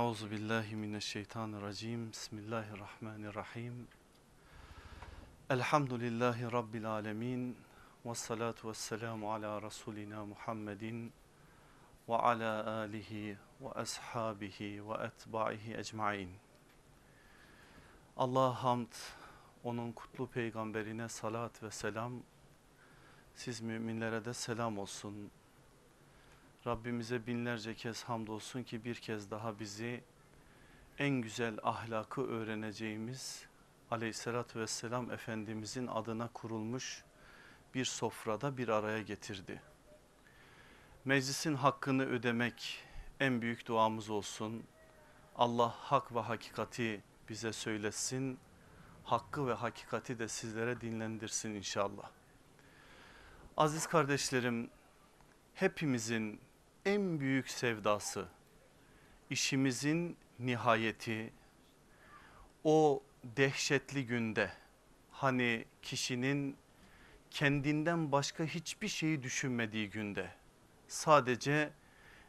Euzu billahi mineşşeytanirracim. Bismillahirrahmanirrahim. Elhamdülillahi rabbil alamin. Ves salatu vesselamu ala rasulina Muhammedin ve ala alihi ve ashabihi ve etbaihi ecmaîn. Allah hamd, onun kutlu peygamberine salat ve selam. Siz müminlere de selam olsun. Rabbimize binlerce kez hamdolsun ki bir kez daha bizi en güzel ahlakı öğreneceğimiz aleyhissalatü vesselam Efendimizin adına kurulmuş bir sofrada bir araya getirdi. Meclisin hakkını ödemek en büyük duamız olsun. Allah hak ve hakikati bize söylesin. Hakkı ve hakikati de sizlere dinlendirsin inşallah. Aziz kardeşlerim hepimizin en büyük sevdası, işimizin nihayeti, o dehşetli günde hani kişinin kendinden başka hiçbir şeyi düşünmediği günde sadece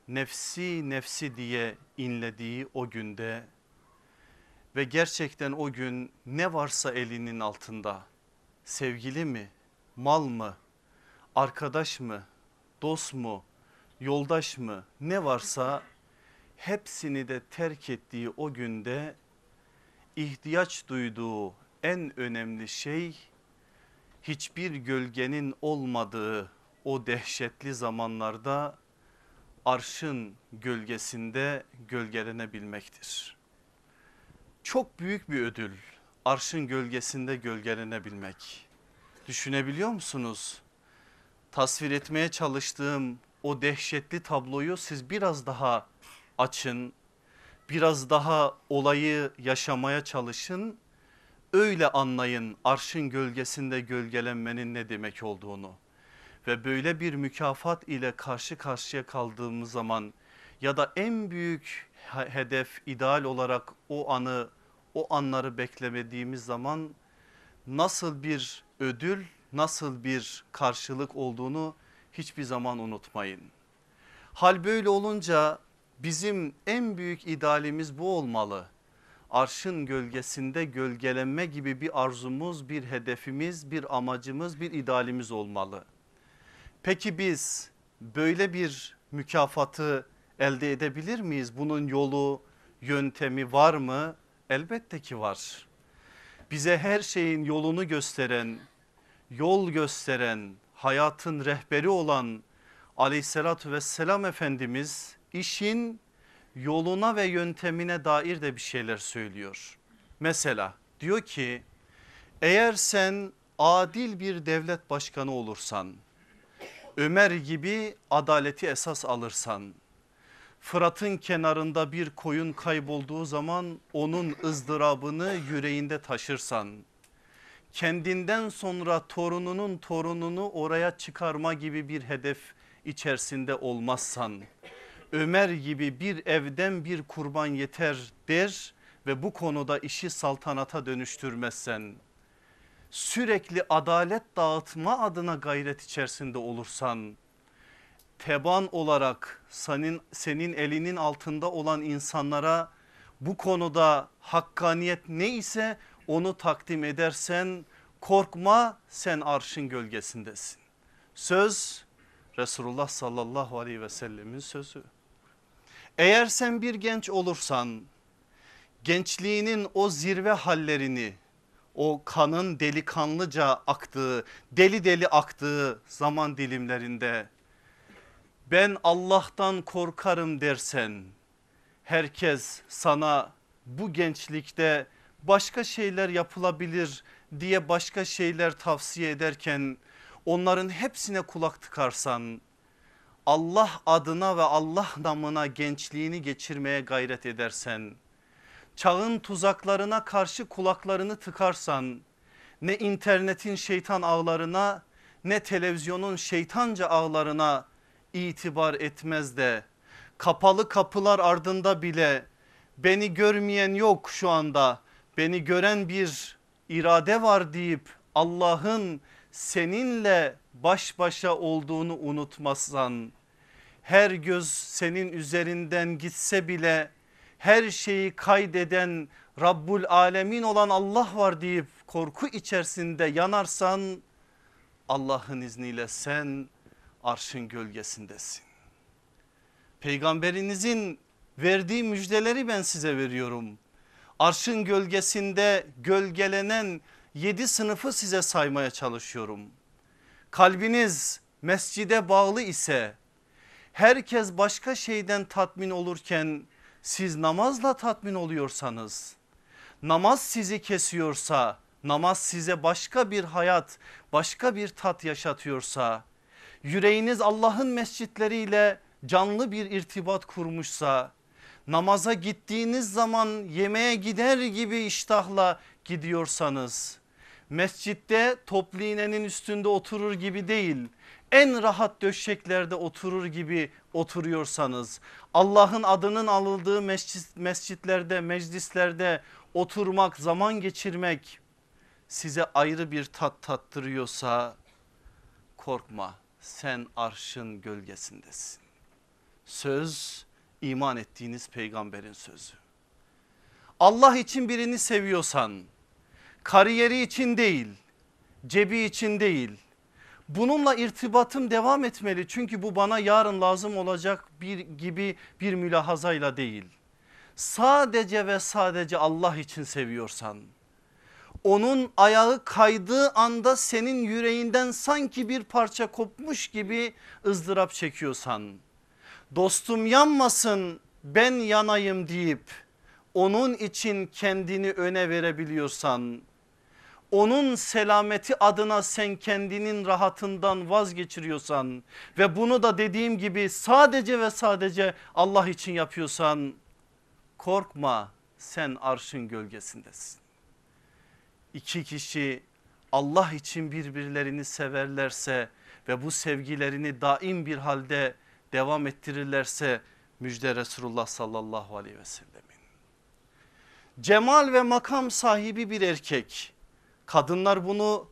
nefsi nefsi diye inlediği o günde ve gerçekten o gün ne varsa elinin altında sevgili mi, mal mı, arkadaş mı, dost mu, yoldaş mı ne varsa hepsini de terk ettiği o günde ihtiyaç duyduğu en önemli şey hiçbir gölgenin olmadığı o dehşetli zamanlarda arşın gölgesinde gölgelenebilmektir. Çok büyük bir ödül arşın gölgesinde gölgelenebilmek. Düşünebiliyor musunuz? Tasvir etmeye çalıştığım o dehşetli tabloyu siz biraz daha açın. Biraz daha olayı yaşamaya çalışın. Öyle anlayın arşın gölgesinde gölgelenmenin ne demek olduğunu. Ve böyle bir mükafat ile karşı karşıya kaldığımız zaman ya da en büyük hedef ideal olarak o anı o anları beklemediğimiz zaman nasıl bir ödül nasıl bir karşılık olduğunu hiçbir zaman unutmayın. Hal böyle olunca bizim en büyük idealimiz bu olmalı. Arşın gölgesinde gölgelenme gibi bir arzumuz, bir hedefimiz, bir amacımız, bir idealimiz olmalı. Peki biz böyle bir mükafatı elde edebilir miyiz? Bunun yolu, yöntemi var mı? Elbette ki var. Bize her şeyin yolunu gösteren, yol gösteren, hayatın rehberi olan aleyhissalatü vesselam Efendimiz işin yoluna ve yöntemine dair de bir şeyler söylüyor. Mesela diyor ki eğer sen adil bir devlet başkanı olursan Ömer gibi adaleti esas alırsan Fırat'ın kenarında bir koyun kaybolduğu zaman onun ızdırabını yüreğinde taşırsan kendinden sonra torununun torununu oraya çıkarma gibi bir hedef içerisinde olmazsan Ömer gibi bir evden bir kurban yeter der ve bu konuda işi saltanata dönüştürmezsen sürekli adalet dağıtma adına gayret içerisinde olursan teban olarak senin, senin elinin altında olan insanlara bu konuda hakkaniyet neyse onu takdim edersen korkma sen arşın gölgesindesin. Söz Resulullah sallallahu aleyhi ve sellemin sözü. Eğer sen bir genç olursan gençliğinin o zirve hallerini o kanın delikanlıca aktığı deli deli aktığı zaman dilimlerinde ben Allah'tan korkarım dersen herkes sana bu gençlikte başka şeyler yapılabilir diye başka şeyler tavsiye ederken onların hepsine kulak tıkarsan Allah adına ve Allah namına gençliğini geçirmeye gayret edersen çağın tuzaklarına karşı kulaklarını tıkarsan ne internetin şeytan ağlarına ne televizyonun şeytanca ağlarına itibar etmez de kapalı kapılar ardında bile beni görmeyen yok şu anda beni gören bir irade var deyip Allah'ın seninle baş başa olduğunu unutmazsan her göz senin üzerinden gitse bile her şeyi kaydeden Rabbul Alemin olan Allah var deyip korku içerisinde yanarsan Allah'ın izniyle sen arşın gölgesindesin. Peygamberinizin verdiği müjdeleri ben size veriyorum. Arşın gölgesinde gölgelenen yedi sınıfı size saymaya çalışıyorum. Kalbiniz mescide bağlı ise herkes başka şeyden tatmin olurken siz namazla tatmin oluyorsanız namaz sizi kesiyorsa namaz size başka bir hayat başka bir tat yaşatıyorsa yüreğiniz Allah'ın mescitleriyle canlı bir irtibat kurmuşsa namaza gittiğiniz zaman yemeğe gider gibi iştahla gidiyorsanız mescitte toplu iğnenin üstünde oturur gibi değil en rahat döşeklerde oturur gibi oturuyorsanız Allah'ın adının alındığı mescit, mescitlerde meclislerde oturmak zaman geçirmek size ayrı bir tat tattırıyorsa korkma sen arşın gölgesindesin. Söz iman ettiğiniz peygamberin sözü. Allah için birini seviyorsan kariyeri için değil cebi için değil bununla irtibatım devam etmeli çünkü bu bana yarın lazım olacak bir gibi bir mülahazayla değil. Sadece ve sadece Allah için seviyorsan onun ayağı kaydığı anda senin yüreğinden sanki bir parça kopmuş gibi ızdırap çekiyorsan dostum yanmasın ben yanayım deyip onun için kendini öne verebiliyorsan onun selameti adına sen kendinin rahatından vazgeçiriyorsan ve bunu da dediğim gibi sadece ve sadece Allah için yapıyorsan korkma sen arşın gölgesindesin. İki kişi Allah için birbirlerini severlerse ve bu sevgilerini daim bir halde devam ettirirlerse müjde Resulullah sallallahu aleyhi ve sellemin. Cemal ve makam sahibi bir erkek kadınlar bunu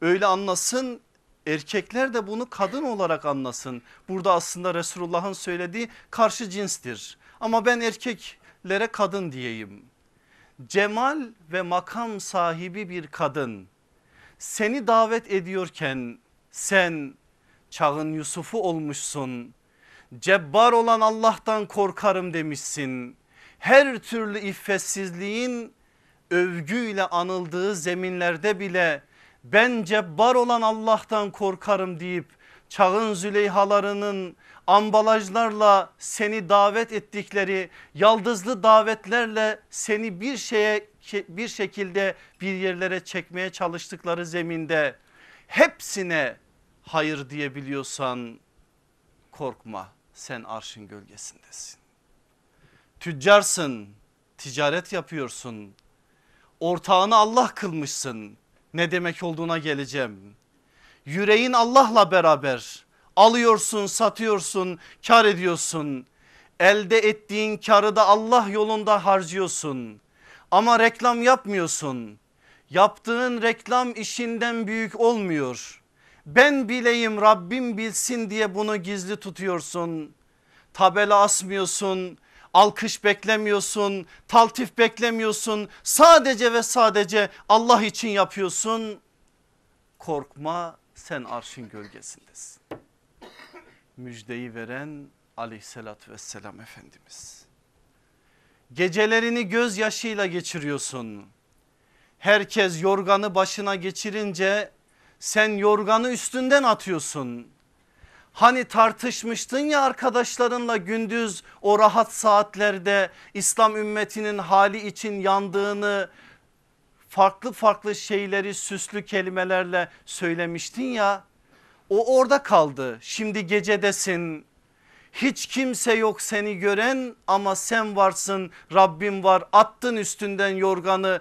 öyle anlasın erkekler de bunu kadın olarak anlasın. Burada aslında Resulullah'ın söylediği karşı cinstir ama ben erkeklere kadın diyeyim. Cemal ve makam sahibi bir kadın seni davet ediyorken sen çağın Yusuf'u olmuşsun cebbar olan Allah'tan korkarım demişsin. Her türlü iffetsizliğin övgüyle anıldığı zeminlerde bile ben cebbar olan Allah'tan korkarım deyip çağın züleyhalarının ambalajlarla seni davet ettikleri yaldızlı davetlerle seni bir şeye bir şekilde bir yerlere çekmeye çalıştıkları zeminde hepsine hayır diyebiliyorsan korkma sen arşın gölgesindesin. Tüccarsın, ticaret yapıyorsun. Ortağını Allah kılmışsın. Ne demek olduğuna geleceğim. Yüreğin Allah'la beraber alıyorsun, satıyorsun, kar ediyorsun. Elde ettiğin karı da Allah yolunda harcıyorsun. Ama reklam yapmıyorsun. Yaptığın reklam işinden büyük olmuyor ben bileyim Rabbim bilsin diye bunu gizli tutuyorsun. Tabela asmıyorsun, alkış beklemiyorsun, taltif beklemiyorsun. Sadece ve sadece Allah için yapıyorsun. Korkma sen arşın gölgesindesin. Müjdeyi veren aleyhissalatü vesselam Efendimiz. Gecelerini gözyaşıyla geçiriyorsun. Herkes yorganı başına geçirince sen yorganı üstünden atıyorsun. Hani tartışmıştın ya arkadaşlarınla gündüz o rahat saatlerde İslam ümmetinin hali için yandığını farklı farklı şeyleri süslü kelimelerle söylemiştin ya. O orada kaldı. Şimdi gecedesin hiç kimse yok seni gören ama sen varsın Rabbim var attın üstünden yorganı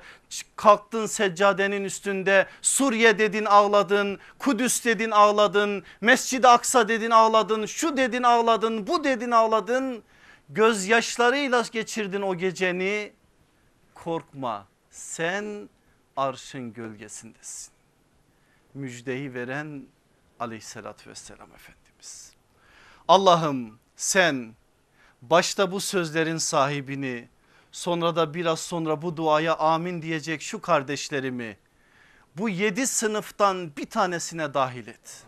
kalktın seccadenin üstünde Suriye dedin ağladın Kudüs dedin ağladın Mescid-i Aksa dedin ağladın şu dedin ağladın bu dedin ağladın. Gözyaşlarıyla geçirdin o geceni. Korkma sen arşın gölgesindesin. Müjdeyi veren aleyhissalatü vesselam Efendimiz. Allah'ım sen başta bu sözlerin sahibini sonra da biraz sonra bu duaya amin diyecek şu kardeşlerimi bu yedi sınıftan bir tanesine dahil et.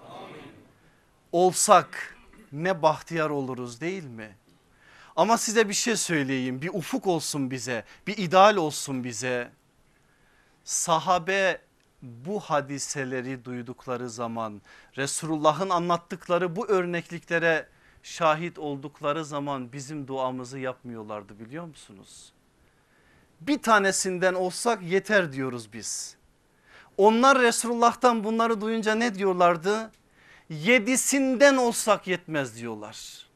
Olsak ne bahtiyar oluruz değil mi? Ama size bir şey söyleyeyim bir ufuk olsun bize bir ideal olsun bize. Sahabe bu hadiseleri duydukları zaman Resulullah'ın anlattıkları bu örnekliklere şahit oldukları zaman bizim duamızı yapmıyorlardı biliyor musunuz? Bir tanesinden olsak yeter diyoruz biz. Onlar Resulullah'tan bunları duyunca ne diyorlardı? Yedisinden olsak yetmez diyorlar.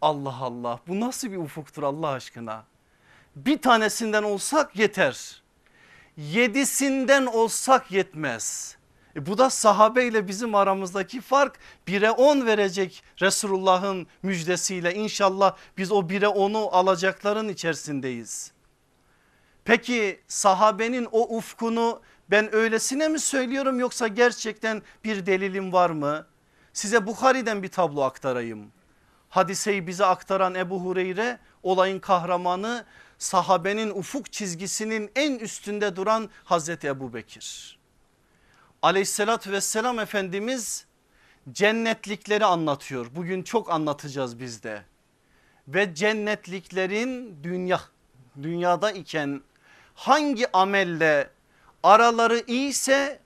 Allah Allah bu nasıl bir ufuktur Allah aşkına? Bir tanesinden olsak yeter. Yedisinden olsak yetmez. E bu da sahabe ile bizim aramızdaki fark 1'e 10 verecek Resulullah'ın müjdesiyle inşallah biz o 1'e 10'u alacakların içerisindeyiz. Peki sahabenin o ufkunu ben öylesine mi söylüyorum yoksa gerçekten bir delilim var mı? Size Bukhari'den bir tablo aktarayım. Hadiseyi bize aktaran Ebu Hureyre olayın kahramanı sahabenin ufuk çizgisinin en üstünde duran Hazreti Ebu Bekir. Aleyhissalatü vesselam Efendimiz cennetlikleri anlatıyor. Bugün çok anlatacağız biz de. Ve cennetliklerin dünya dünyada iken hangi amelle araları iyiyse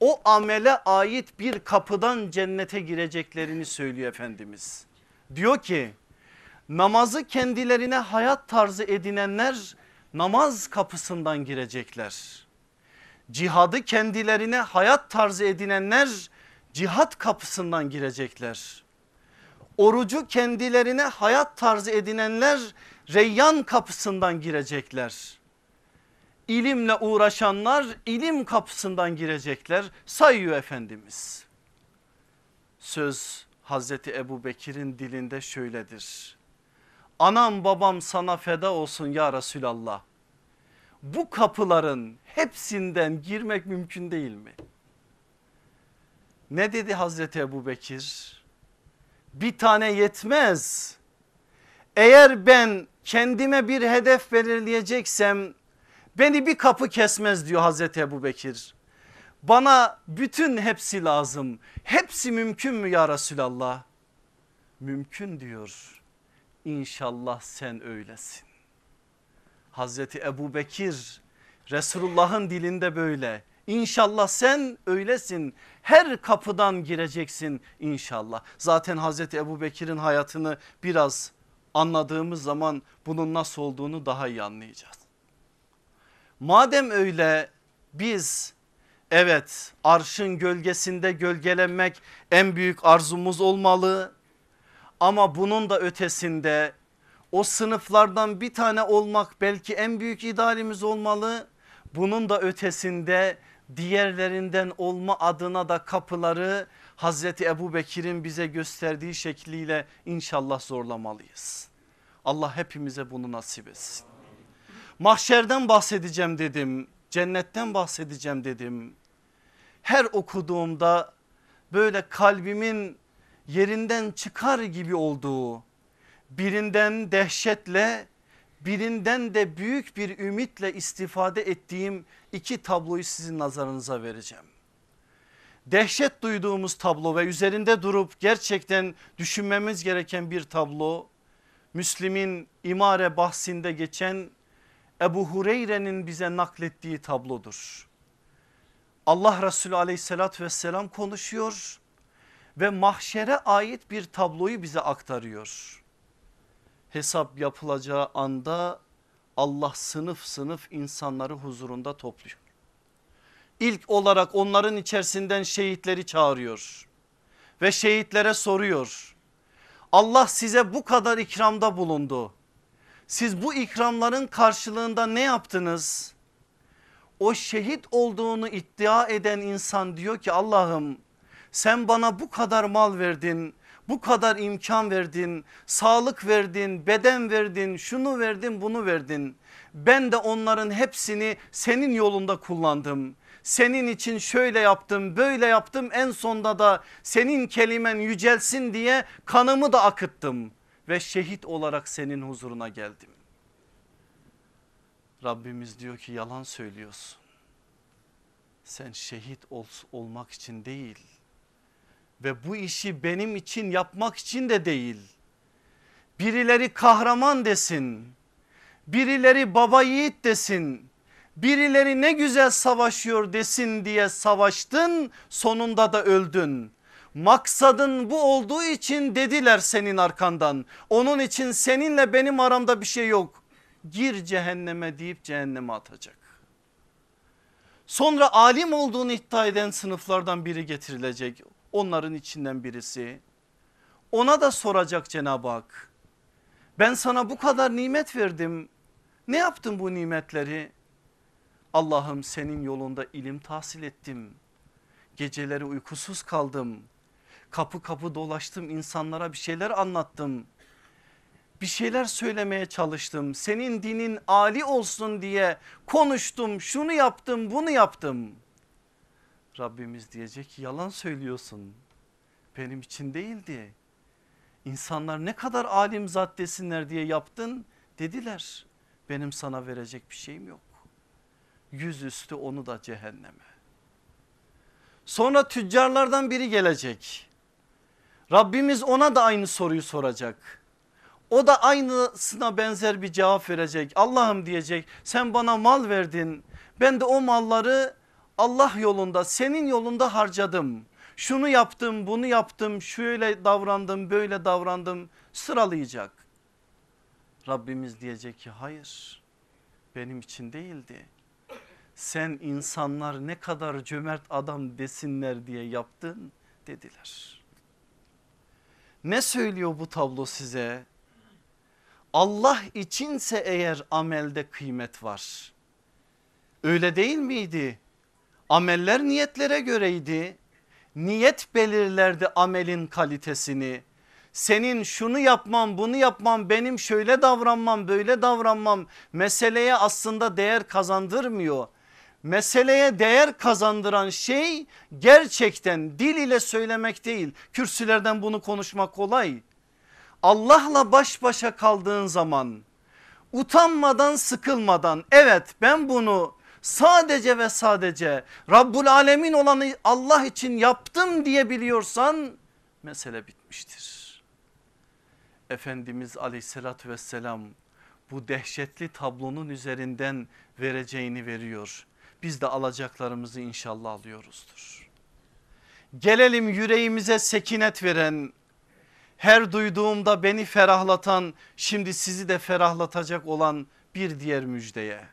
o amele ait bir kapıdan cennete gireceklerini söylüyor Efendimiz. Diyor ki namazı kendilerine hayat tarzı edinenler namaz kapısından girecekler. Cihadı kendilerine hayat tarzı edinenler cihat kapısından girecekler. Orucu kendilerine hayat tarzı edinenler reyyan kapısından girecekler. İlimle uğraşanlar ilim kapısından girecekler sayıyor Efendimiz. Söz Hazreti Ebu Bekir'in dilinde şöyledir. Anam babam sana feda olsun ya Resulallah. Bu kapıların hepsinden girmek mümkün değil mi? Ne dedi Hazreti Ebu Bekir? Bir tane yetmez. Eğer ben kendime bir hedef belirleyeceksem beni bir kapı kesmez diyor Hazreti Ebu Bekir. Bana bütün hepsi lazım. Hepsi mümkün mü ya Resulallah? Mümkün diyor. İnşallah sen öylesin. Hazreti Ebu Bekir Resulullah'ın dilinde böyle. İnşallah sen öylesin. Her kapıdan gireceksin inşallah. Zaten Hazreti Ebu Bekir'in hayatını biraz anladığımız zaman bunun nasıl olduğunu daha iyi anlayacağız. Madem öyle biz evet arşın gölgesinde gölgelenmek en büyük arzumuz olmalı. Ama bunun da ötesinde o sınıflardan bir tane olmak belki en büyük idealimiz olmalı. Bunun da ötesinde diğerlerinden olma adına da kapıları Hazreti Ebu Bekir'in bize gösterdiği şekliyle inşallah zorlamalıyız. Allah hepimize bunu nasip etsin. Mahşerden bahsedeceğim dedim. Cennetten bahsedeceğim dedim. Her okuduğumda böyle kalbimin yerinden çıkar gibi olduğu birinden dehşetle birinden de büyük bir ümitle istifade ettiğim iki tabloyu sizin nazarınıza vereceğim. Dehşet duyduğumuz tablo ve üzerinde durup gerçekten düşünmemiz gereken bir tablo. Müslim'in imare bahsinde geçen Ebu Hureyre'nin bize naklettiği tablodur. Allah Resulü aleyhissalatü vesselam konuşuyor ve mahşere ait bir tabloyu bize aktarıyor. Hesap yapılacağı anda Allah sınıf sınıf insanları huzurunda topluyor. İlk olarak onların içerisinden şehitleri çağırıyor ve şehitlere soruyor. Allah size bu kadar ikramda bulundu. Siz bu ikramların karşılığında ne yaptınız? O şehit olduğunu iddia eden insan diyor ki Allah'ım sen bana bu kadar mal verdin, bu kadar imkan verdin, sağlık verdin, beden verdin, şunu verdin, bunu verdin. Ben de onların hepsini senin yolunda kullandım. Senin için şöyle yaptım, böyle yaptım. En sonda da senin kelimen yücelsin diye kanımı da akıttım ve şehit olarak senin huzuruna geldim. Rabbimiz diyor ki yalan söylüyorsun. Sen şehit ol, olmak için değil ve bu işi benim için yapmak için de değil. Birileri kahraman desin, birileri baba yiğit desin, birileri ne güzel savaşıyor desin diye savaştın sonunda da öldün. Maksadın bu olduğu için dediler senin arkandan. Onun için seninle benim aramda bir şey yok. Gir cehenneme deyip cehenneme atacak. Sonra alim olduğunu iddia eden sınıflardan biri getirilecek. Onların içinden birisi. Ona da soracak Cenab-ı Hak. Ben sana bu kadar nimet verdim. Ne yaptın bu nimetleri? Allah'ım senin yolunda ilim tahsil ettim. Geceleri uykusuz kaldım. Kapı kapı dolaştım insanlara bir şeyler anlattım. Bir şeyler söylemeye çalıştım. Senin dinin ali olsun diye konuştum. Şunu yaptım bunu yaptım. Rabbimiz diyecek ki yalan söylüyorsun. Benim için değildi. İnsanlar ne kadar alim zat desinler diye yaptın dediler. Benim sana verecek bir şeyim yok. Yüzüstü onu da cehenneme. Sonra tüccarlardan biri gelecek. Rabbimiz ona da aynı soruyu soracak. O da aynısına benzer bir cevap verecek. Allah'ım diyecek sen bana mal verdin. Ben de o malları Allah yolunda senin yolunda harcadım. Şunu yaptım bunu yaptım şöyle davrandım böyle davrandım sıralayacak. Rabbimiz diyecek ki hayır benim için değildi. Sen insanlar ne kadar cömert adam desinler diye yaptın dediler. Ne söylüyor bu tablo size? Allah içinse eğer amelde kıymet var. Öyle değil miydi? Ameller niyetlere göreydi. Niyet belirlerdi amelin kalitesini. Senin şunu yapmam bunu yapmam benim şöyle davranmam böyle davranmam meseleye aslında değer kazandırmıyor. Meseleye değer kazandıran şey gerçekten dil ile söylemek değil. Kürsülerden bunu konuşmak kolay. Allah'la baş başa kaldığın zaman utanmadan sıkılmadan evet ben bunu sadece ve sadece Rabbul Alemin olanı Allah için yaptım diye biliyorsan mesele bitmiştir. Efendimiz aleyhissalatü vesselam bu dehşetli tablonun üzerinden vereceğini veriyor. Biz de alacaklarımızı inşallah alıyoruzdur. Gelelim yüreğimize sekinet veren her duyduğumda beni ferahlatan şimdi sizi de ferahlatacak olan bir diğer müjdeye.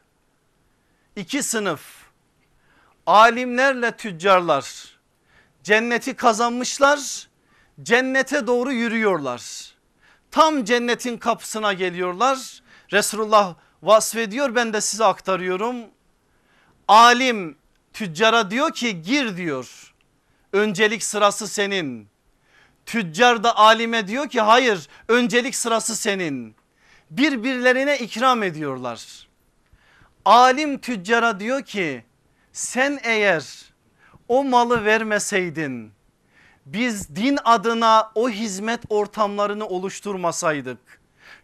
İki sınıf alimlerle tüccarlar cenneti kazanmışlar cennete doğru yürüyorlar. Tam cennetin kapısına geliyorlar. Resulullah vasfediyor ben de size aktarıyorum. Alim tüccara diyor ki gir diyor. Öncelik sırası senin. Tüccar da alime diyor ki hayır öncelik sırası senin. Birbirlerine ikram ediyorlar. Alim tüccara diyor ki sen eğer o malı vermeseydin biz din adına o hizmet ortamlarını oluşturmasaydık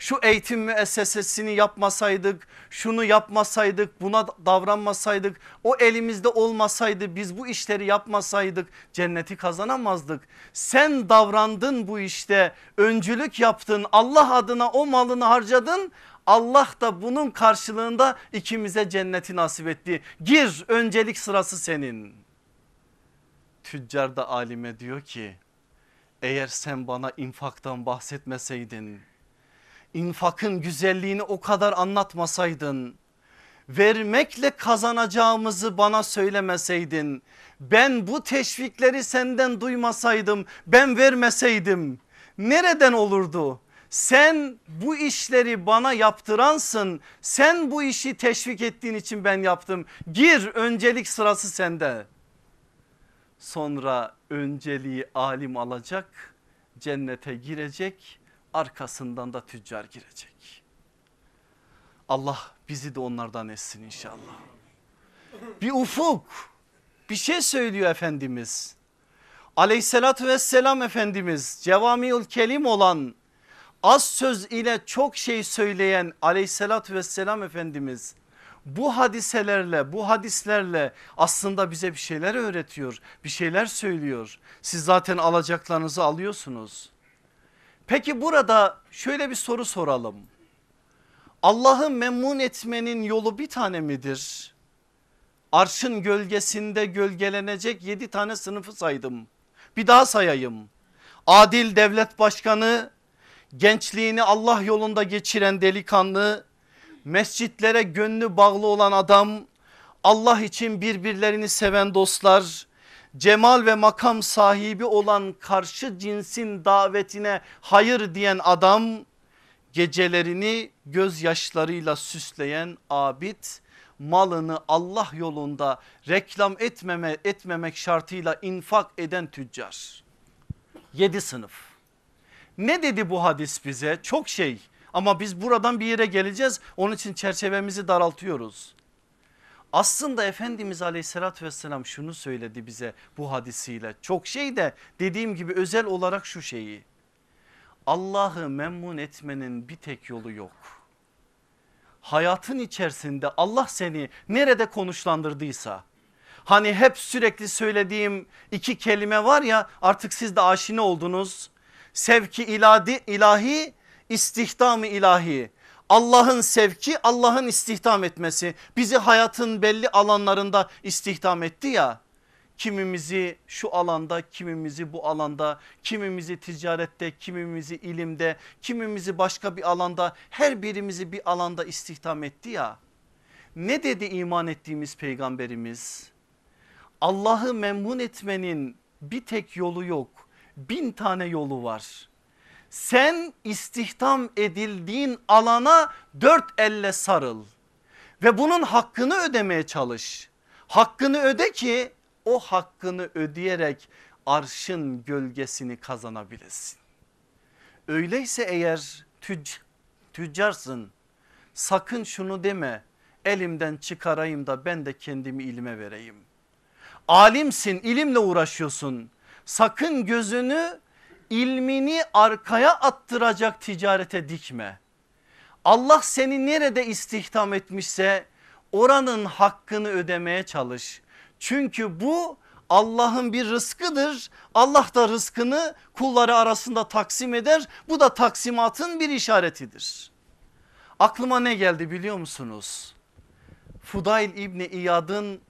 şu eğitim müessesesini yapmasaydık şunu yapmasaydık buna davranmasaydık o elimizde olmasaydı biz bu işleri yapmasaydık cenneti kazanamazdık. Sen davrandın bu işte öncülük yaptın Allah adına o malını harcadın Allah da bunun karşılığında ikimize cenneti nasip etti. Gir öncelik sırası senin. Tüccar da alime diyor ki eğer sen bana infaktan bahsetmeseydin infakın güzelliğini o kadar anlatmasaydın vermekle kazanacağımızı bana söylemeseydin ben bu teşvikleri senden duymasaydım ben vermeseydim nereden olurdu? Sen bu işleri bana yaptıransın sen bu işi teşvik ettiğin için ben yaptım gir öncelik sırası sende sonra önceliği alim alacak cennete girecek arkasından da tüccar girecek. Allah bizi de onlardan etsin inşallah. Bir ufuk bir şey söylüyor Efendimiz. Aleyhissalatü vesselam Efendimiz cevamiül kelim olan az söz ile çok şey söyleyen aleyhissalatü vesselam Efendimiz bu hadiselerle bu hadislerle aslında bize bir şeyler öğretiyor bir şeyler söylüyor. Siz zaten alacaklarınızı alıyorsunuz. Peki burada şöyle bir soru soralım. Allah'ı memnun etmenin yolu bir tane midir? Arşın gölgesinde gölgelenecek yedi tane sınıfı saydım. Bir daha sayayım. Adil devlet başkanı, gençliğini Allah yolunda geçiren delikanlı, mescitlere gönlü bağlı olan adam, Allah için birbirlerini seven dostlar, cemal ve makam sahibi olan karşı cinsin davetine hayır diyen adam, gecelerini gözyaşlarıyla süsleyen abid, malını Allah yolunda reklam etmeme, etmemek şartıyla infak eden tüccar. Yedi sınıf. Ne dedi bu hadis bize? Çok şey ama biz buradan bir yere geleceğiz. Onun için çerçevemizi daraltıyoruz. Aslında Efendimiz aleyhissalatü vesselam şunu söyledi bize bu hadisiyle. Çok şey de dediğim gibi özel olarak şu şeyi. Allah'ı memnun etmenin bir tek yolu yok. Hayatın içerisinde Allah seni nerede konuşlandırdıysa hani hep sürekli söylediğim iki kelime var ya artık siz de aşina oldunuz. Sevki ilahi, ilahi istihdamı ilahi. Allah'ın sevki Allah'ın istihdam etmesi bizi hayatın belli alanlarında istihdam etti ya Kimimizi şu alanda, kimimizi bu alanda, kimimizi ticarette, kimimizi ilimde, kimimizi başka bir alanda, her birimizi bir alanda istihdam etti ya. Ne dedi iman ettiğimiz peygamberimiz? Allah'ı memnun etmenin bir tek yolu yok. Bin tane yolu var. Sen istihdam edildiğin alana dört elle sarıl ve bunun hakkını ödemeye çalış. Hakkını öde ki o hakkını ödeyerek arşın gölgesini kazanabilirsin. Öyleyse eğer tüc tüccarsın sakın şunu deme elimden çıkarayım da ben de kendimi ilime vereyim. Alimsin ilimle uğraşıyorsun sakın gözünü ilmini arkaya attıracak ticarete dikme. Allah seni nerede istihdam etmişse oranın hakkını ödemeye çalış. Çünkü bu Allah'ın bir rızkıdır. Allah da rızkını kulları arasında taksim eder. Bu da taksimatın bir işaretidir. Aklıma ne geldi biliyor musunuz? Fudayl İbni İyad'ın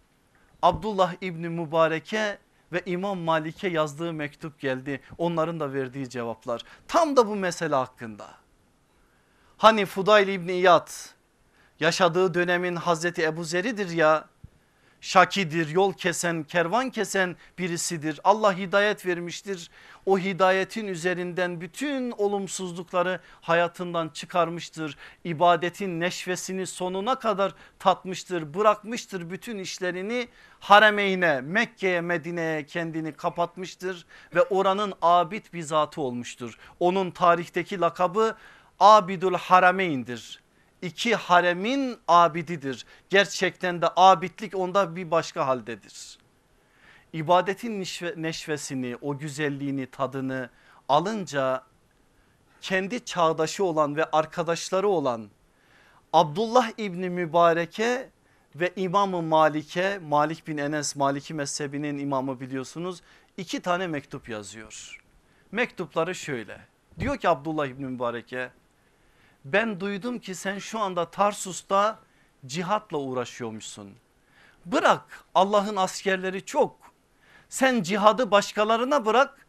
Abdullah İbni Mübarek'e ve İmam Malik'e yazdığı mektup geldi. Onların da verdiği cevaplar. Tam da bu mesele hakkında. Hani Fudayl İbni İyad yaşadığı dönemin Hazreti Ebu Zer'idir ya şakidir, yol kesen, kervan kesen birisidir. Allah hidayet vermiştir. O hidayetin üzerinden bütün olumsuzlukları hayatından çıkarmıştır. İbadetin neşvesini sonuna kadar tatmıştır, bırakmıştır bütün işlerini haremeyne, Mekke'ye, Medine'ye kendini kapatmıştır ve oranın abid bir zatı olmuştur. Onun tarihteki lakabı Abidul Harameyn'dir iki haremin abididir. Gerçekten de abidlik onda bir başka haldedir. İbadetin neşvesini o güzelliğini tadını alınca kendi çağdaşı olan ve arkadaşları olan Abdullah İbni Mübarek'e ve İmamı Malik'e Malik bin Enes Maliki mezhebinin imamı biliyorsunuz iki tane mektup yazıyor. Mektupları şöyle diyor ki Abdullah İbni Mübarek'e ben duydum ki sen şu anda Tarsus'ta cihatla uğraşıyormuşsun. Bırak Allah'ın askerleri çok. Sen cihadı başkalarına bırak.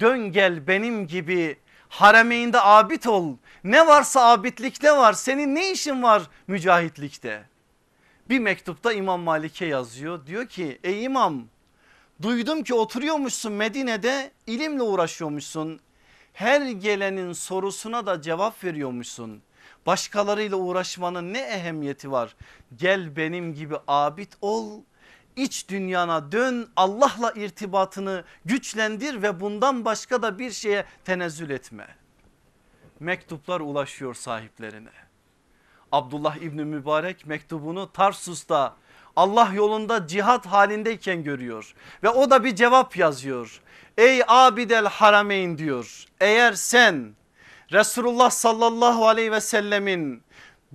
Dön gel benim gibi haremeyinde abid ol. Ne varsa abidlikte var. Senin ne işin var mücahitlikte? Bir mektupta İmam Malik'e yazıyor. Diyor ki ey imam duydum ki oturuyormuşsun Medine'de ilimle uğraşıyormuşsun her gelenin sorusuna da cevap veriyormuşsun. Başkalarıyla uğraşmanın ne ehemmiyeti var? Gel benim gibi abid ol iç dünyana dön Allah'la irtibatını güçlendir ve bundan başka da bir şeye tenezzül etme. Mektuplar ulaşıyor sahiplerine. Abdullah İbni Mübarek mektubunu Tarsus'ta Allah yolunda cihat halindeyken görüyor ve o da bir cevap yazıyor. Ey abidel harameyn diyor. Eğer sen Resulullah sallallahu aleyhi ve sellemin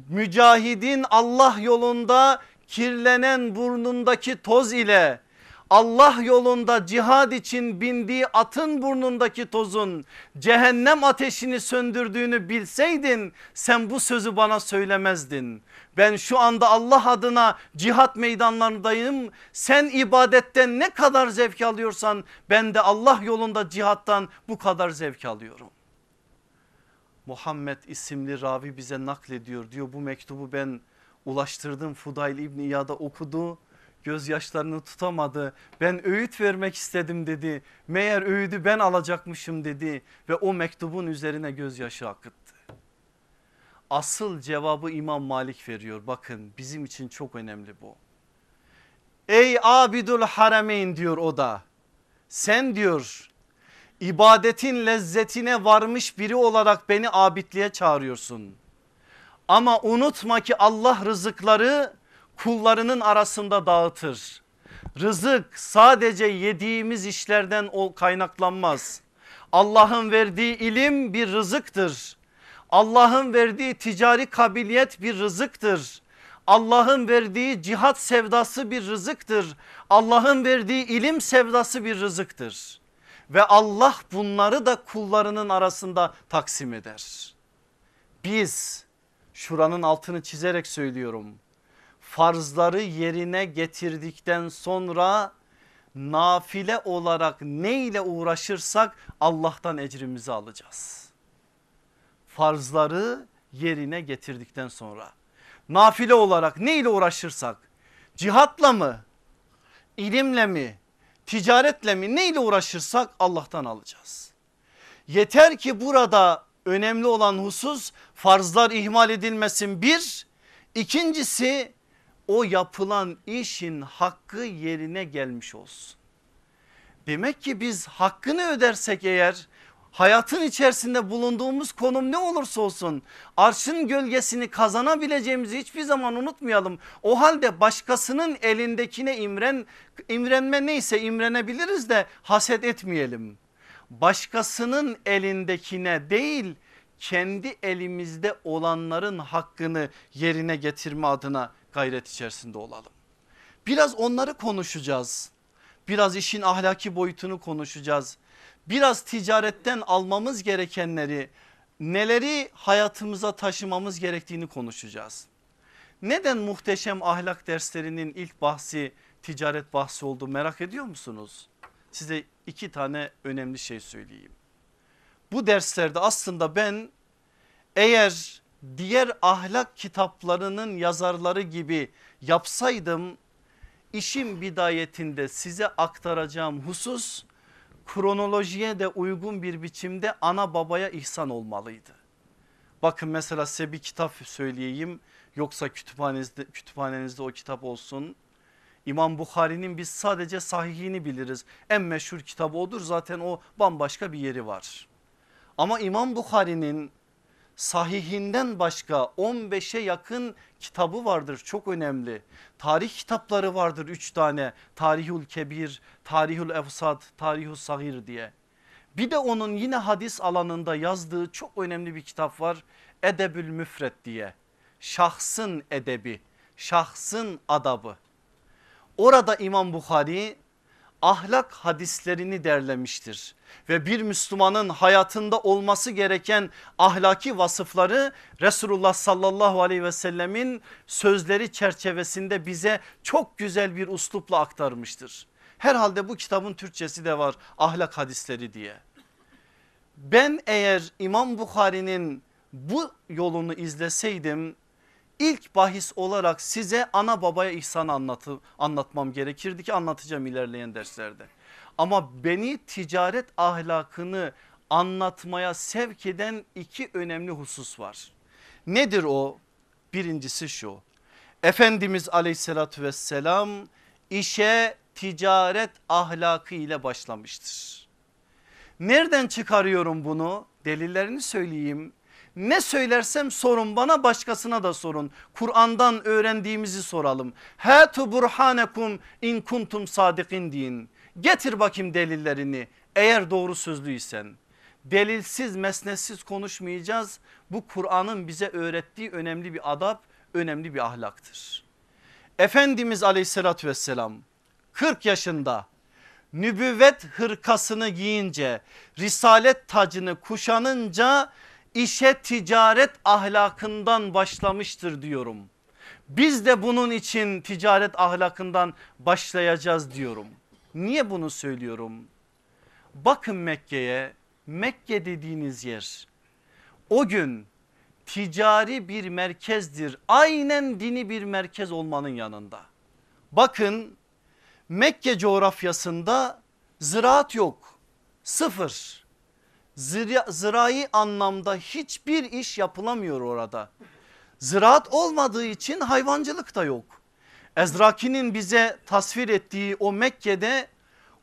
mücahidin Allah yolunda kirlenen burnundaki toz ile Allah yolunda cihad için bindiği atın burnundaki tozun cehennem ateşini söndürdüğünü bilseydin sen bu sözü bana söylemezdin. Ben şu anda Allah adına cihat meydanlarındayım. Sen ibadetten ne kadar zevk alıyorsan ben de Allah yolunda cihattan bu kadar zevk alıyorum. Muhammed isimli ravi bize naklediyor diyor bu mektubu ben ulaştırdım Fudayl İbni İyad'a okudu gözyaşlarını tutamadı. Ben öğüt vermek istedim dedi. Meğer öğüdü ben alacakmışım dedi ve o mektubun üzerine gözyaşı akıttı. Asıl cevabı İmam Malik veriyor. Bakın bizim için çok önemli bu. Ey abidul harameyn diyor o da. Sen diyor ibadetin lezzetine varmış biri olarak beni abidliğe çağırıyorsun. Ama unutma ki Allah rızıkları kullarının arasında dağıtır. Rızık sadece yediğimiz işlerden kaynaklanmaz. Allah'ın verdiği ilim bir rızıktır. Allah'ın verdiği ticari kabiliyet bir rızıktır. Allah'ın verdiği cihat sevdası bir rızıktır. Allah'ın verdiği ilim sevdası bir rızıktır. Ve Allah bunları da kullarının arasında taksim eder. Biz şuranın altını çizerek söylüyorum farzları yerine getirdikten sonra nafile olarak ne ile uğraşırsak Allah'tan ecrimizi alacağız. Farzları yerine getirdikten sonra. Nafile olarak ne ile uğraşırsak? Cihatla mı? İlimle mi? Ticaretle mi? Ne ile uğraşırsak Allah'tan alacağız. Yeter ki burada önemli olan husus farzlar ihmal edilmesin bir. İkincisi o yapılan işin hakkı yerine gelmiş olsun. Demek ki biz hakkını ödersek eğer hayatın içerisinde bulunduğumuz konum ne olursa olsun arşın gölgesini kazanabileceğimizi hiçbir zaman unutmayalım. O halde başkasının elindekine imren, imrenme neyse imrenebiliriz de haset etmeyelim. Başkasının elindekine değil kendi elimizde olanların hakkını yerine getirme adına gayret içerisinde olalım. Biraz onları konuşacağız. Biraz işin ahlaki boyutunu konuşacağız. Biraz ticaretten almamız gerekenleri neleri hayatımıza taşımamız gerektiğini konuşacağız. Neden muhteşem ahlak derslerinin ilk bahsi ticaret bahsi oldu merak ediyor musunuz? Size iki tane önemli şey söyleyeyim. Bu derslerde aslında ben eğer diğer ahlak kitaplarının yazarları gibi yapsaydım işin bidayetinde size aktaracağım husus kronolojiye de uygun bir biçimde ana babaya ihsan olmalıydı. Bakın mesela size bir kitap söyleyeyim yoksa kütüphanenizde, kütüphanenizde o kitap olsun. İmam Bukhari'nin biz sadece sahihini biliriz. En meşhur kitabı odur zaten o bambaşka bir yeri var. Ama İmam Bukhari'nin sahihinden başka 15'e yakın kitabı vardır çok önemli. Tarih kitapları vardır 3 tane Tarihul Kebir, Tarihul Efsad, Tarihul Sahir diye. Bir de onun yine hadis alanında yazdığı çok önemli bir kitap var Edebül Müfret diye. Şahsın edebi, şahsın adabı. Orada İmam Bukhari ahlak hadislerini derlemiştir ve bir Müslümanın hayatında olması gereken ahlaki vasıfları Resulullah sallallahu aleyhi ve sellemin sözleri çerçevesinde bize çok güzel bir uslupla aktarmıştır. Herhalde bu kitabın Türkçesi de var ahlak hadisleri diye. Ben eğer İmam Bukhari'nin bu yolunu izleseydim ilk bahis olarak size ana babaya ihsanı anlatı, anlatmam gerekirdi ki anlatacağım ilerleyen derslerde. Ama beni ticaret ahlakını anlatmaya sevk eden iki önemli husus var. Nedir o? Birincisi şu. Efendimiz aleyhissalatü vesselam işe ticaret ahlakı ile başlamıştır. Nereden çıkarıyorum bunu? Delillerini söyleyeyim. Ne söylersem sorun bana başkasına da sorun. Kur'an'dan öğrendiğimizi soralım. Hatu burhanekum in kuntum sadikin deyin. Getir bakayım delillerini eğer doğru sözlüysen. delilsiz mesnetsiz konuşmayacağız. Bu Kur'an'ın bize öğrettiği önemli bir adab önemli bir ahlaktır. Efendimiz aleyhissalatü vesselam 40 yaşında nübüvvet hırkasını giyince risalet tacını kuşanınca işe ticaret ahlakından başlamıştır diyorum. Biz de bunun için ticaret ahlakından başlayacağız diyorum. Niye bunu söylüyorum? Bakın Mekke'ye Mekke dediğiniz yer o gün ticari bir merkezdir. Aynen dini bir merkez olmanın yanında. Bakın Mekke coğrafyasında ziraat yok. Sıfır. Zira, zirai anlamda hiçbir iş yapılamıyor orada. Ziraat olmadığı için hayvancılık da yok. Ezraki'nin bize tasvir ettiği o Mekke'de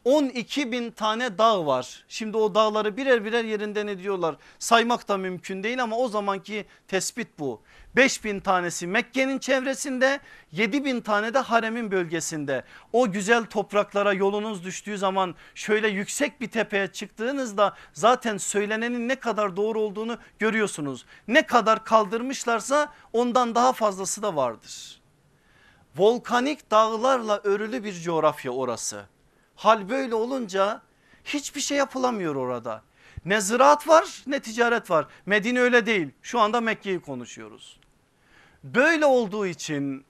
12 bin tane dağ var. Şimdi o dağları birer birer yerinden ediyorlar. Saymak da mümkün değil ama o zamanki tespit bu. 5 bin tanesi Mekke'nin çevresinde 7 bin tane de haremin bölgesinde. O güzel topraklara yolunuz düştüğü zaman şöyle yüksek bir tepeye çıktığınızda zaten söylenenin ne kadar doğru olduğunu görüyorsunuz. Ne kadar kaldırmışlarsa ondan daha fazlası da vardır. Volkanik dağlarla örülü bir coğrafya orası. Hal böyle olunca hiçbir şey yapılamıyor orada. Ne ziraat var ne ticaret var. Medine öyle değil. Şu anda Mekke'yi konuşuyoruz. Böyle olduğu için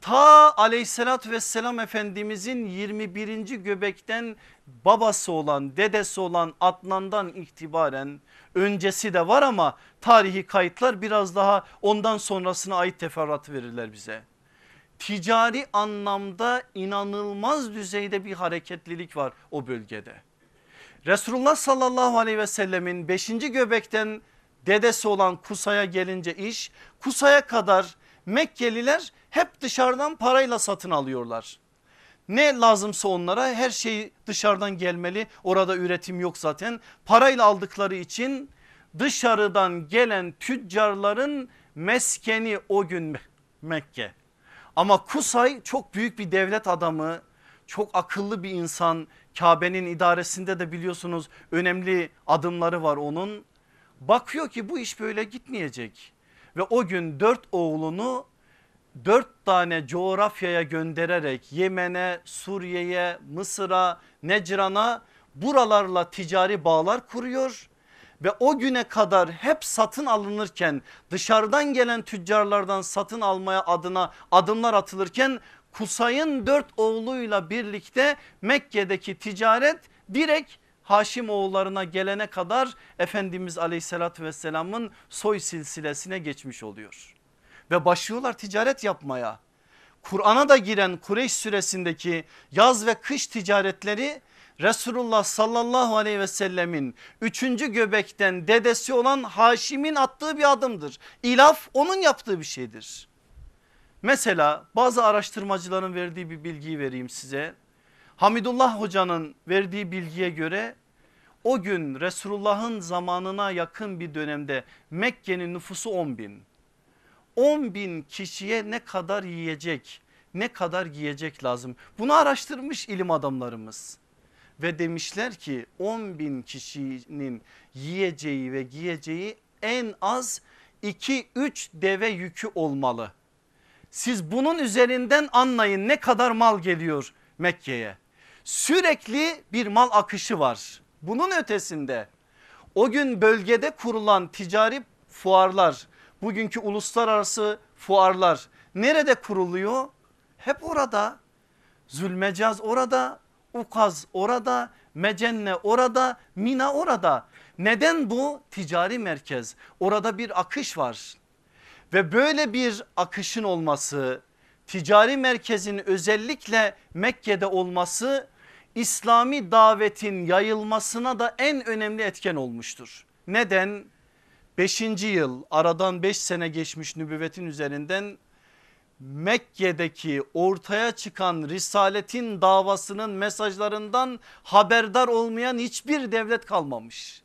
ta aleyhissalatü vesselam efendimizin 21. göbekten babası olan dedesi olan Adnan'dan itibaren öncesi de var ama tarihi kayıtlar biraz daha ondan sonrasına ait teferruatı verirler bize ticari anlamda inanılmaz düzeyde bir hareketlilik var o bölgede. Resulullah sallallahu aleyhi ve sellemin 5. göbekten dedesi olan Kusa'ya gelince iş Kusa'ya kadar Mekkeliler hep dışarıdan parayla satın alıyorlar. Ne lazımsa onlara her şey dışarıdan gelmeli orada üretim yok zaten parayla aldıkları için dışarıdan gelen tüccarların meskeni o gün Mekke. Ama Kusay çok büyük bir devlet adamı çok akıllı bir insan. Kabe'nin idaresinde de biliyorsunuz önemli adımları var onun. Bakıyor ki bu iş böyle gitmeyecek. Ve o gün dört oğlunu dört tane coğrafyaya göndererek Yemen'e, Suriye'ye, Mısır'a, Necran'a buralarla ticari bağlar kuruyor ve o güne kadar hep satın alınırken dışarıdan gelen tüccarlardan satın almaya adına adımlar atılırken Kusay'ın dört oğluyla birlikte Mekke'deki ticaret direkt Haşim oğullarına gelene kadar Efendimiz aleyhissalatü vesselamın soy silsilesine geçmiş oluyor. Ve başlıyorlar ticaret yapmaya. Kur'an'a da giren Kureyş süresindeki yaz ve kış ticaretleri Resulullah sallallahu aleyhi ve sellemin üçüncü göbekten dedesi olan Haşim'in attığı bir adımdır. İlaf onun yaptığı bir şeydir. Mesela bazı araştırmacıların verdiği bir bilgiyi vereyim size. Hamidullah hocanın verdiği bilgiye göre o gün Resulullah'ın zamanına yakın bir dönemde Mekke'nin nüfusu 10 bin. 10 bin kişiye ne kadar yiyecek ne kadar giyecek lazım bunu araştırmış ilim adamlarımız ve demişler ki 10 bin kişinin yiyeceği ve giyeceği en az 2-3 deve yükü olmalı. Siz bunun üzerinden anlayın ne kadar mal geliyor Mekke'ye. Sürekli bir mal akışı var. Bunun ötesinde o gün bölgede kurulan ticari fuarlar, bugünkü uluslararası fuarlar nerede kuruluyor? Hep orada. Zülmecaz orada, Ukaz orada, Mecenne orada, Mina orada. Neden bu? Ticari merkez. Orada bir akış var. Ve böyle bir akışın olması, ticari merkezin özellikle Mekke'de olması İslami davetin yayılmasına da en önemli etken olmuştur. Neden? 5. yıl aradan 5 sene geçmiş nübüvvetin üzerinden Mekke'deki ortaya çıkan risaletin davasının mesajlarından haberdar olmayan hiçbir devlet kalmamış.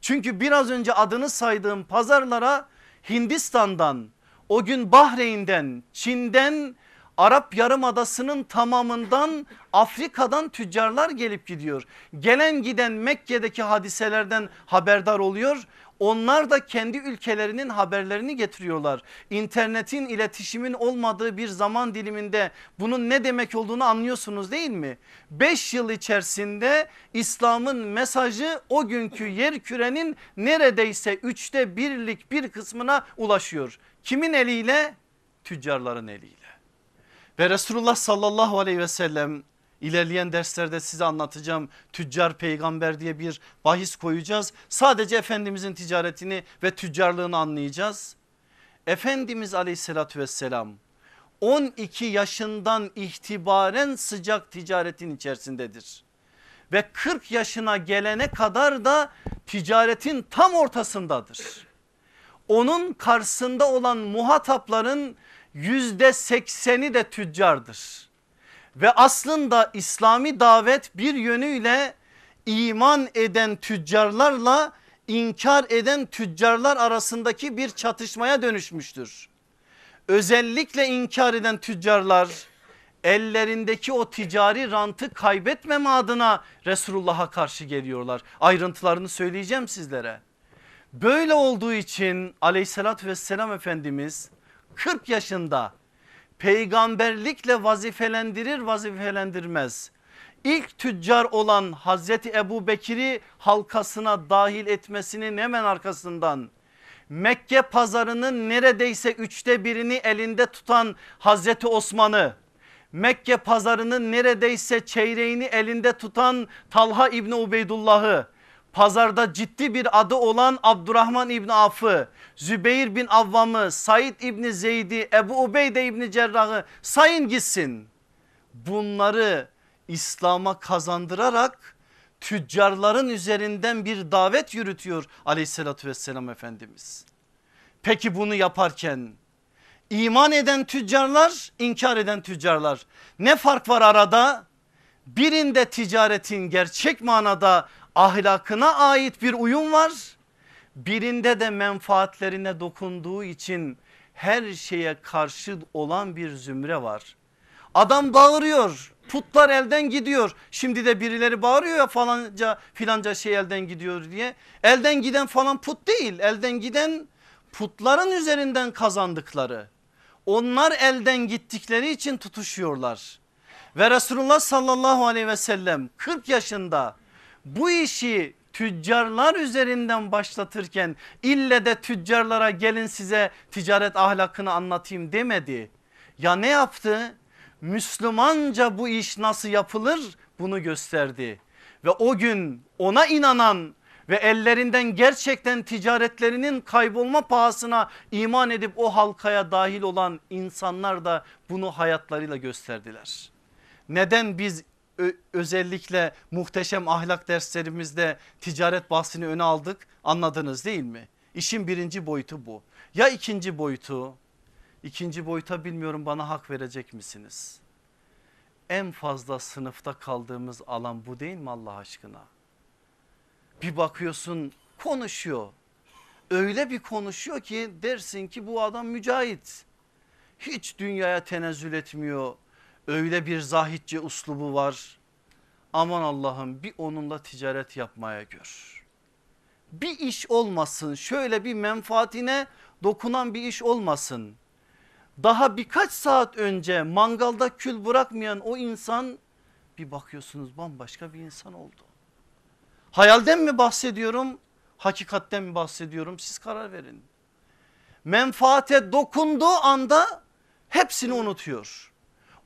Çünkü biraz önce adını saydığım pazarlara Hindistan'dan o gün Bahreyn'den Çin'den Arap Yarımadası'nın tamamından Afrika'dan tüccarlar gelip gidiyor. Gelen giden Mekke'deki hadiselerden haberdar oluyor. Onlar da kendi ülkelerinin haberlerini getiriyorlar. İnternetin iletişimin olmadığı bir zaman diliminde bunun ne demek olduğunu anlıyorsunuz değil mi? 5 yıl içerisinde İslam'ın mesajı o günkü yer kürenin neredeyse üçte birlik bir kısmına ulaşıyor. Kimin eliyle? Tüccarların eliyle. Ve Resulullah sallallahu aleyhi ve sellem İlerleyen derslerde size anlatacağım tüccar peygamber diye bir bahis koyacağız. Sadece Efendimizin ticaretini ve tüccarlığını anlayacağız. Efendimiz aleyhissalatü vesselam 12 yaşından itibaren sıcak ticaretin içerisindedir. Ve 40 yaşına gelene kadar da ticaretin tam ortasındadır. Onun karşısında olan muhatapların yüzde sekseni de tüccardır. Ve aslında İslami davet bir yönüyle iman eden tüccarlarla inkar eden tüccarlar arasındaki bir çatışmaya dönüşmüştür. Özellikle inkar eden tüccarlar ellerindeki o ticari rantı kaybetmeme adına Resulullah'a karşı geliyorlar. Ayrıntılarını söyleyeceğim sizlere. Böyle olduğu için aleyhissalatü vesselam Efendimiz 40 yaşında peygamberlikle vazifelendirir vazifelendirmez. İlk tüccar olan Hazreti Ebu Bekir'i halkasına dahil etmesinin hemen arkasından Mekke pazarının neredeyse üçte birini elinde tutan Hazreti Osman'ı Mekke pazarının neredeyse çeyreğini elinde tutan Talha İbni Ubeydullah'ı pazarda ciddi bir adı olan Abdurrahman İbni Af'ı, Zübeyir bin Avvam'ı, Said İbni Zeyd'i, Ebu Ubeyde İbni Cerrah'ı sayın gitsin. Bunları İslam'a kazandırarak tüccarların üzerinden bir davet yürütüyor aleyhissalatü vesselam Efendimiz. Peki bunu yaparken iman eden tüccarlar inkar eden tüccarlar ne fark var arada? Birinde ticaretin gerçek manada ahlakına ait bir uyum var. Birinde de menfaatlerine dokunduğu için her şeye karşı olan bir zümre var. Adam bağırıyor putlar elden gidiyor. Şimdi de birileri bağırıyor ya falanca filanca şey elden gidiyor diye. Elden giden falan put değil elden giden putların üzerinden kazandıkları. Onlar elden gittikleri için tutuşuyorlar. Ve Resulullah sallallahu aleyhi ve sellem 40 yaşında bu işi tüccarlar üzerinden başlatırken ille de tüccarlara gelin size ticaret ahlakını anlatayım demedi. Ya ne yaptı? Müslümanca bu iş nasıl yapılır bunu gösterdi. Ve o gün ona inanan ve ellerinden gerçekten ticaretlerinin kaybolma pahasına iman edip o halkaya dahil olan insanlar da bunu hayatlarıyla gösterdiler. Neden biz özellikle muhteşem ahlak derslerimizde ticaret bahsini öne aldık anladınız değil mi? İşin birinci boyutu bu. Ya ikinci boyutu? İkinci boyuta bilmiyorum bana hak verecek misiniz? En fazla sınıfta kaldığımız alan bu değil mi Allah aşkına? Bir bakıyorsun konuşuyor. Öyle bir konuşuyor ki dersin ki bu adam mücahit. Hiç dünyaya tenezzül etmiyor öyle bir zahitçe uslubu var. Aman Allah'ım bir onunla ticaret yapmaya gör. Bir iş olmasın şöyle bir menfaatine dokunan bir iş olmasın. Daha birkaç saat önce mangalda kül bırakmayan o insan bir bakıyorsunuz bambaşka bir insan oldu. Hayalden mi bahsediyorum hakikatten mi bahsediyorum siz karar verin. Menfaate dokunduğu anda hepsini unutuyor.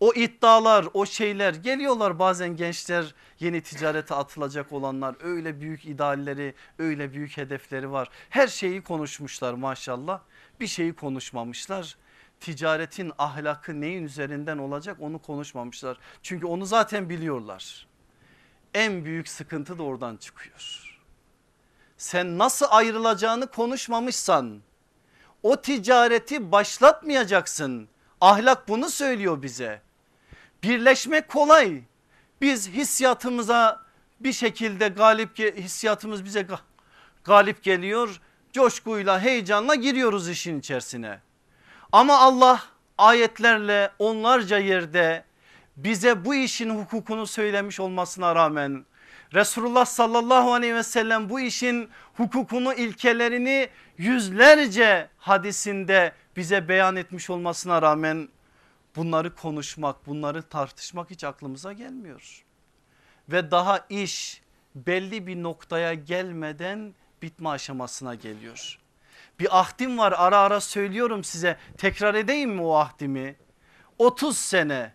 O iddialar o şeyler geliyorlar bazen gençler yeni ticarete atılacak olanlar öyle büyük idealleri öyle büyük hedefleri var. Her şeyi konuşmuşlar maşallah bir şeyi konuşmamışlar. Ticaretin ahlakı neyin üzerinden olacak onu konuşmamışlar. Çünkü onu zaten biliyorlar. En büyük sıkıntı da oradan çıkıyor. Sen nasıl ayrılacağını konuşmamışsan o ticareti başlatmayacaksın. Ahlak bunu söylüyor bize. Birleşmek kolay. Biz hissiyatımıza bir şekilde galip hissiyatımız bize galip geliyor. Coşkuyla heyecanla giriyoruz işin içerisine. Ama Allah ayetlerle onlarca yerde bize bu işin hukukunu söylemiş olmasına rağmen Resulullah sallallahu aleyhi ve sellem bu işin hukukunu ilkelerini yüzlerce hadisinde bize beyan etmiş olmasına rağmen bunları konuşmak bunları tartışmak hiç aklımıza gelmiyor. Ve daha iş belli bir noktaya gelmeden bitme aşamasına geliyor. Bir ahdim var ara ara söylüyorum size tekrar edeyim mi o ahdimi? 30 sene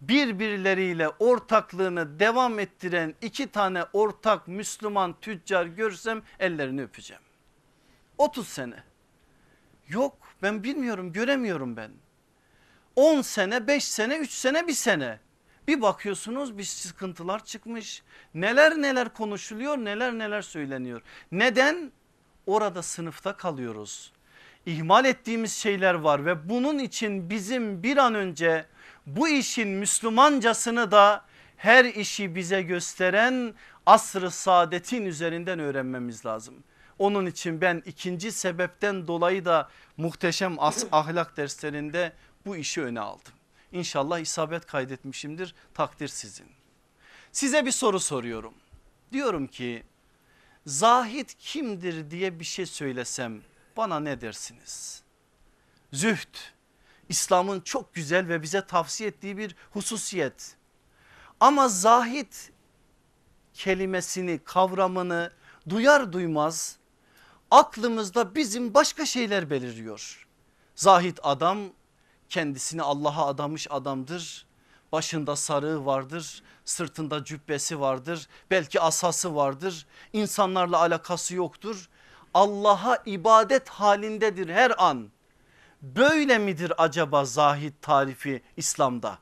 birbirleriyle ortaklığını devam ettiren iki tane ortak Müslüman tüccar görsem ellerini öpeceğim. 30 sene. Yok ben bilmiyorum göremiyorum ben. 10 sene 5 sene 3 sene bir sene. Bir bakıyorsunuz bir sıkıntılar çıkmış. Neler neler konuşuluyor neler neler söyleniyor. Neden? Orada sınıfta kalıyoruz. İhmal ettiğimiz şeyler var ve bunun için bizim bir an önce bu işin Müslümancasını da her işi bize gösteren asrı saadetin üzerinden öğrenmemiz lazım. Onun için ben ikinci sebepten dolayı da muhteşem ahlak derslerinde bu işi öne aldım. İnşallah isabet kaydetmişimdir takdir sizin. Size bir soru soruyorum. Diyorum ki zahit kimdir diye bir şey söylesem bana ne dersiniz? Zühd İslam'ın çok güzel ve bize tavsiye ettiği bir hususiyet. Ama zahit kelimesini kavramını duyar duymaz aklımızda bizim başka şeyler beliriyor. Zahit adam kendisini Allah'a adamış adamdır. Başında sarığı vardır, sırtında cübbesi vardır, belki asası vardır. İnsanlarla alakası yoktur. Allah'a ibadet halindedir her an. Böyle midir acaba zahit tarifi İslam'da?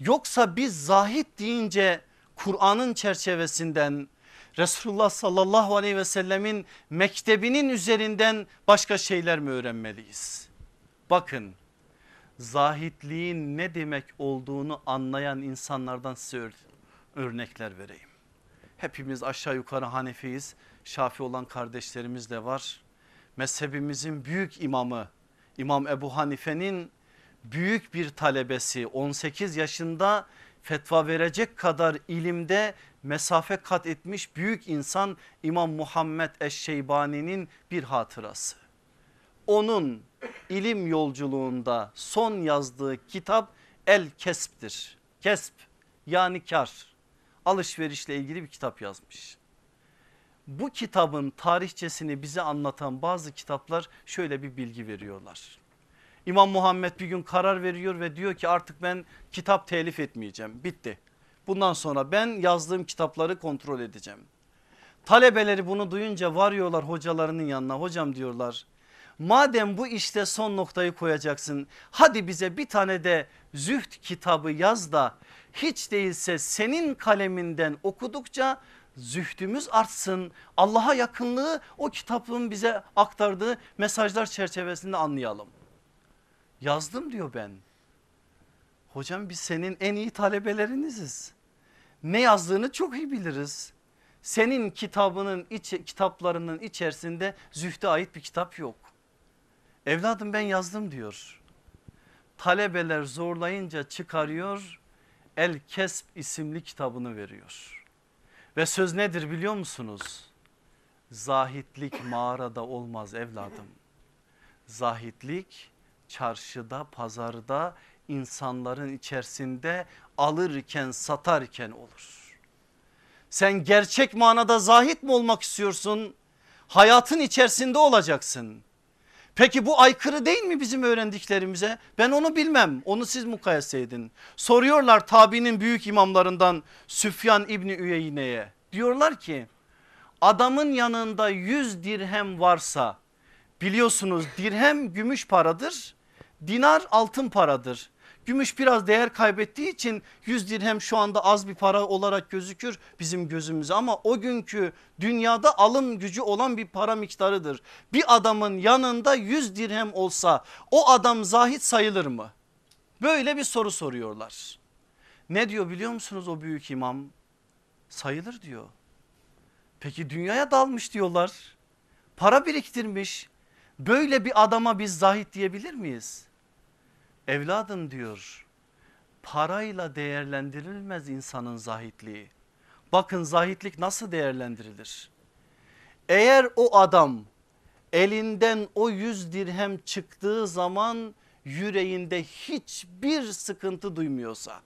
Yoksa biz zahit deyince Kur'an'ın çerçevesinden Resulullah sallallahu aleyhi ve sellemin mektebinin üzerinden başka şeyler mi öğrenmeliyiz? Bakın zahitliğin ne demek olduğunu anlayan insanlardan size örnekler vereyim. Hepimiz aşağı yukarı Hanefiyiz. Şafi olan kardeşlerimiz de var. Mezhebimizin büyük imamı İmam Ebu Hanife'nin büyük bir talebesi 18 yaşında fetva verecek kadar ilimde mesafe kat etmiş büyük insan İmam Muhammed Eşşeybani'nin bir hatırası. Onun ilim yolculuğunda son yazdığı kitap El Kesp'tir. Kesp yani kar alışverişle ilgili bir kitap yazmış. Bu kitabın tarihçesini bize anlatan bazı kitaplar şöyle bir bilgi veriyorlar. İmam Muhammed bir gün karar veriyor ve diyor ki artık ben kitap telif etmeyeceğim bitti. Bundan sonra ben yazdığım kitapları kontrol edeceğim. Talebeleri bunu duyunca varıyorlar hocalarının yanına hocam diyorlar. Madem bu işte son noktayı koyacaksın hadi bize bir tane de zühd kitabı yaz da hiç değilse senin kaleminden okudukça zühdümüz artsın. Allah'a yakınlığı o kitabın bize aktardığı mesajlar çerçevesinde anlayalım. Yazdım diyor ben. Hocam biz senin en iyi talebeleriniziz. Ne yazdığını çok iyi biliriz. Senin kitabının iç, kitaplarının içerisinde zühde ait bir kitap yok. Evladım ben yazdım diyor. Talebeler zorlayınca çıkarıyor El Kesb isimli kitabını veriyor. Ve söz nedir biliyor musunuz? Zahitlik mağarada olmaz evladım. Zahitlik çarşıda pazarda insanların içerisinde alırken satarken olur. Sen gerçek manada zahit mi olmak istiyorsun? Hayatın içerisinde olacaksın. Peki bu aykırı değil mi bizim öğrendiklerimize? Ben onu bilmem onu siz mukayese edin. Soruyorlar tabinin büyük imamlarından Süfyan İbni Üyeyne'ye. Diyorlar ki adamın yanında 100 dirhem varsa biliyorsunuz dirhem gümüş paradır. Dinar altın paradır. Gümüş biraz değer kaybettiği için 100 dirhem şu anda az bir para olarak gözükür bizim gözümüze ama o günkü dünyada alım gücü olan bir para miktarıdır. Bir adamın yanında 100 dirhem olsa o adam zahit sayılır mı? Böyle bir soru soruyorlar. Ne diyor biliyor musunuz o büyük imam? Sayılır diyor. Peki dünyaya dalmış diyorlar. Para biriktirmiş. Böyle bir adama biz zahit diyebilir miyiz? Evladım diyor parayla değerlendirilmez insanın zahitliği. Bakın zahitlik nasıl değerlendirilir? Eğer o adam elinden o yüz dirhem çıktığı zaman yüreğinde hiçbir sıkıntı duymuyorsa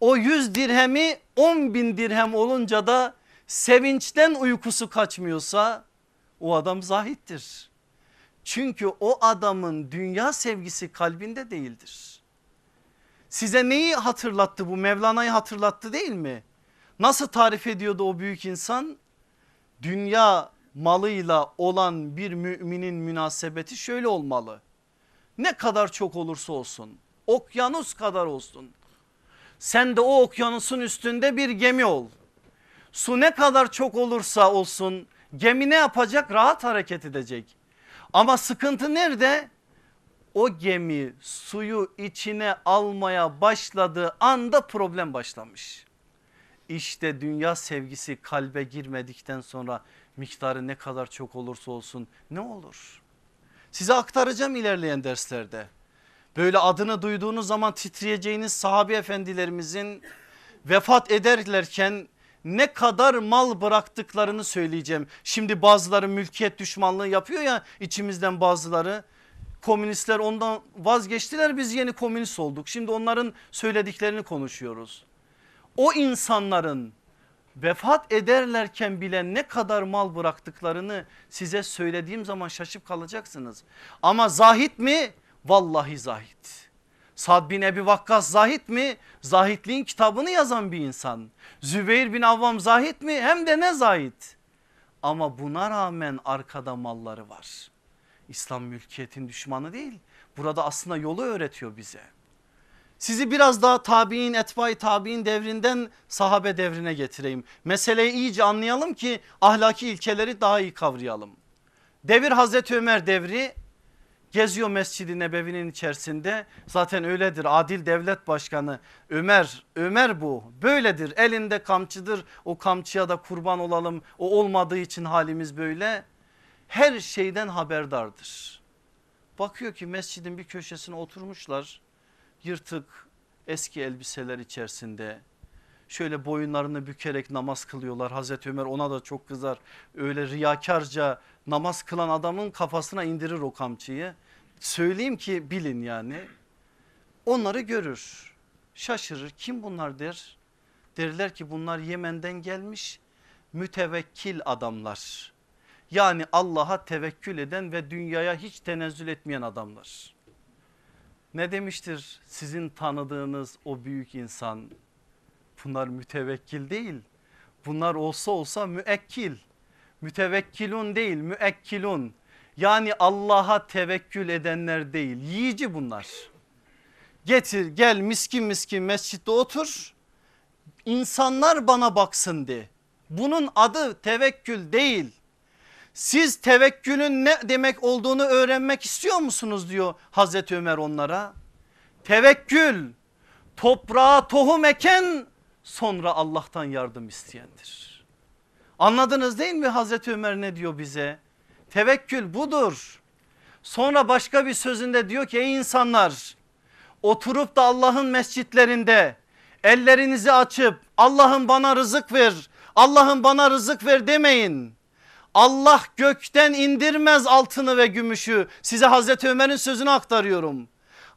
o yüz dirhemi on bin dirhem olunca da sevinçten uykusu kaçmıyorsa o adam zahittir. Çünkü o adamın dünya sevgisi kalbinde değildir. Size neyi hatırlattı bu Mevlana'yı hatırlattı değil mi? Nasıl tarif ediyordu o büyük insan? Dünya malıyla olan bir müminin münasebeti şöyle olmalı. Ne kadar çok olursa olsun okyanus kadar olsun. Sen de o okyanusun üstünde bir gemi ol. Su ne kadar çok olursa olsun gemi ne yapacak? Rahat hareket edecek. Ama sıkıntı nerede? O gemi suyu içine almaya başladığı anda problem başlamış. İşte dünya sevgisi kalbe girmedikten sonra miktarı ne kadar çok olursa olsun ne olur? Size aktaracağım ilerleyen derslerde. Böyle adını duyduğunuz zaman titreyeceğiniz sahabe efendilerimizin vefat ederlerken ne kadar mal bıraktıklarını söyleyeceğim. Şimdi bazıları mülkiyet düşmanlığı yapıyor ya içimizden bazıları. Komünistler ondan vazgeçtiler biz yeni komünist olduk. Şimdi onların söylediklerini konuşuyoruz. O insanların vefat ederlerken bile ne kadar mal bıraktıklarını size söylediğim zaman şaşıp kalacaksınız. Ama zahit mi? Vallahi zahit. Sad bin Ebi Vakkas zahit mi? Zahitliğin kitabını yazan bir insan. Zübeyir bin Avvam zahit mi? Hem de ne zahit. Ama buna rağmen arkada malları var. İslam mülkiyetin düşmanı değil. Burada aslında yolu öğretiyor bize. Sizi biraz daha tabi'in etbai tabi'in devrinden sahabe devrine getireyim. Meseleyi iyice anlayalım ki ahlaki ilkeleri daha iyi kavrayalım. Devir Hazreti Ömer devri geziyor Mescid-i Nebevi'nin içerisinde. Zaten öyledir. Adil devlet başkanı Ömer Ömer bu. Böyledir. Elinde kamçıdır. O kamçıya da kurban olalım. O olmadığı için halimiz böyle. Her şeyden haberdardır. Bakıyor ki mescidin bir köşesine oturmuşlar. Yırtık eski elbiseler içerisinde şöyle boyunlarını bükerek namaz kılıyorlar. Hazreti Ömer ona da çok kızar. Öyle riyakarca namaz kılan adamın kafasına indirir o kamçıyı. Söyleyeyim ki bilin yani. Onları görür. Şaşırır. Kim bunlar der? Derler ki bunlar Yemen'den gelmiş mütevekkil adamlar. Yani Allah'a tevekkül eden ve dünyaya hiç tenezzül etmeyen adamlar. Ne demiştir sizin tanıdığınız o büyük insan? Bunlar mütevekkil değil. Bunlar olsa olsa müekkil. Mütevekkilun değil müekkilun. Yani Allah'a tevekkül edenler değil yiyici bunlar. Getir gel miskin miskin mescitte otur. İnsanlar bana baksın de. Bunun adı tevekkül değil. Siz tevekkülün ne demek olduğunu öğrenmek istiyor musunuz diyor Hazreti Ömer onlara. Tevekkül toprağa tohum eken sonra Allah'tan yardım isteyendir. Anladınız değil mi Hazreti Ömer ne diyor bize? Tevekkül budur. Sonra başka bir sözünde diyor ki ey insanlar oturup da Allah'ın mescitlerinde ellerinizi açıp Allah'ım bana rızık ver Allah'ım bana rızık ver demeyin. Allah gökten indirmez altını ve gümüşü. Size Hazreti Ömer'in sözünü aktarıyorum.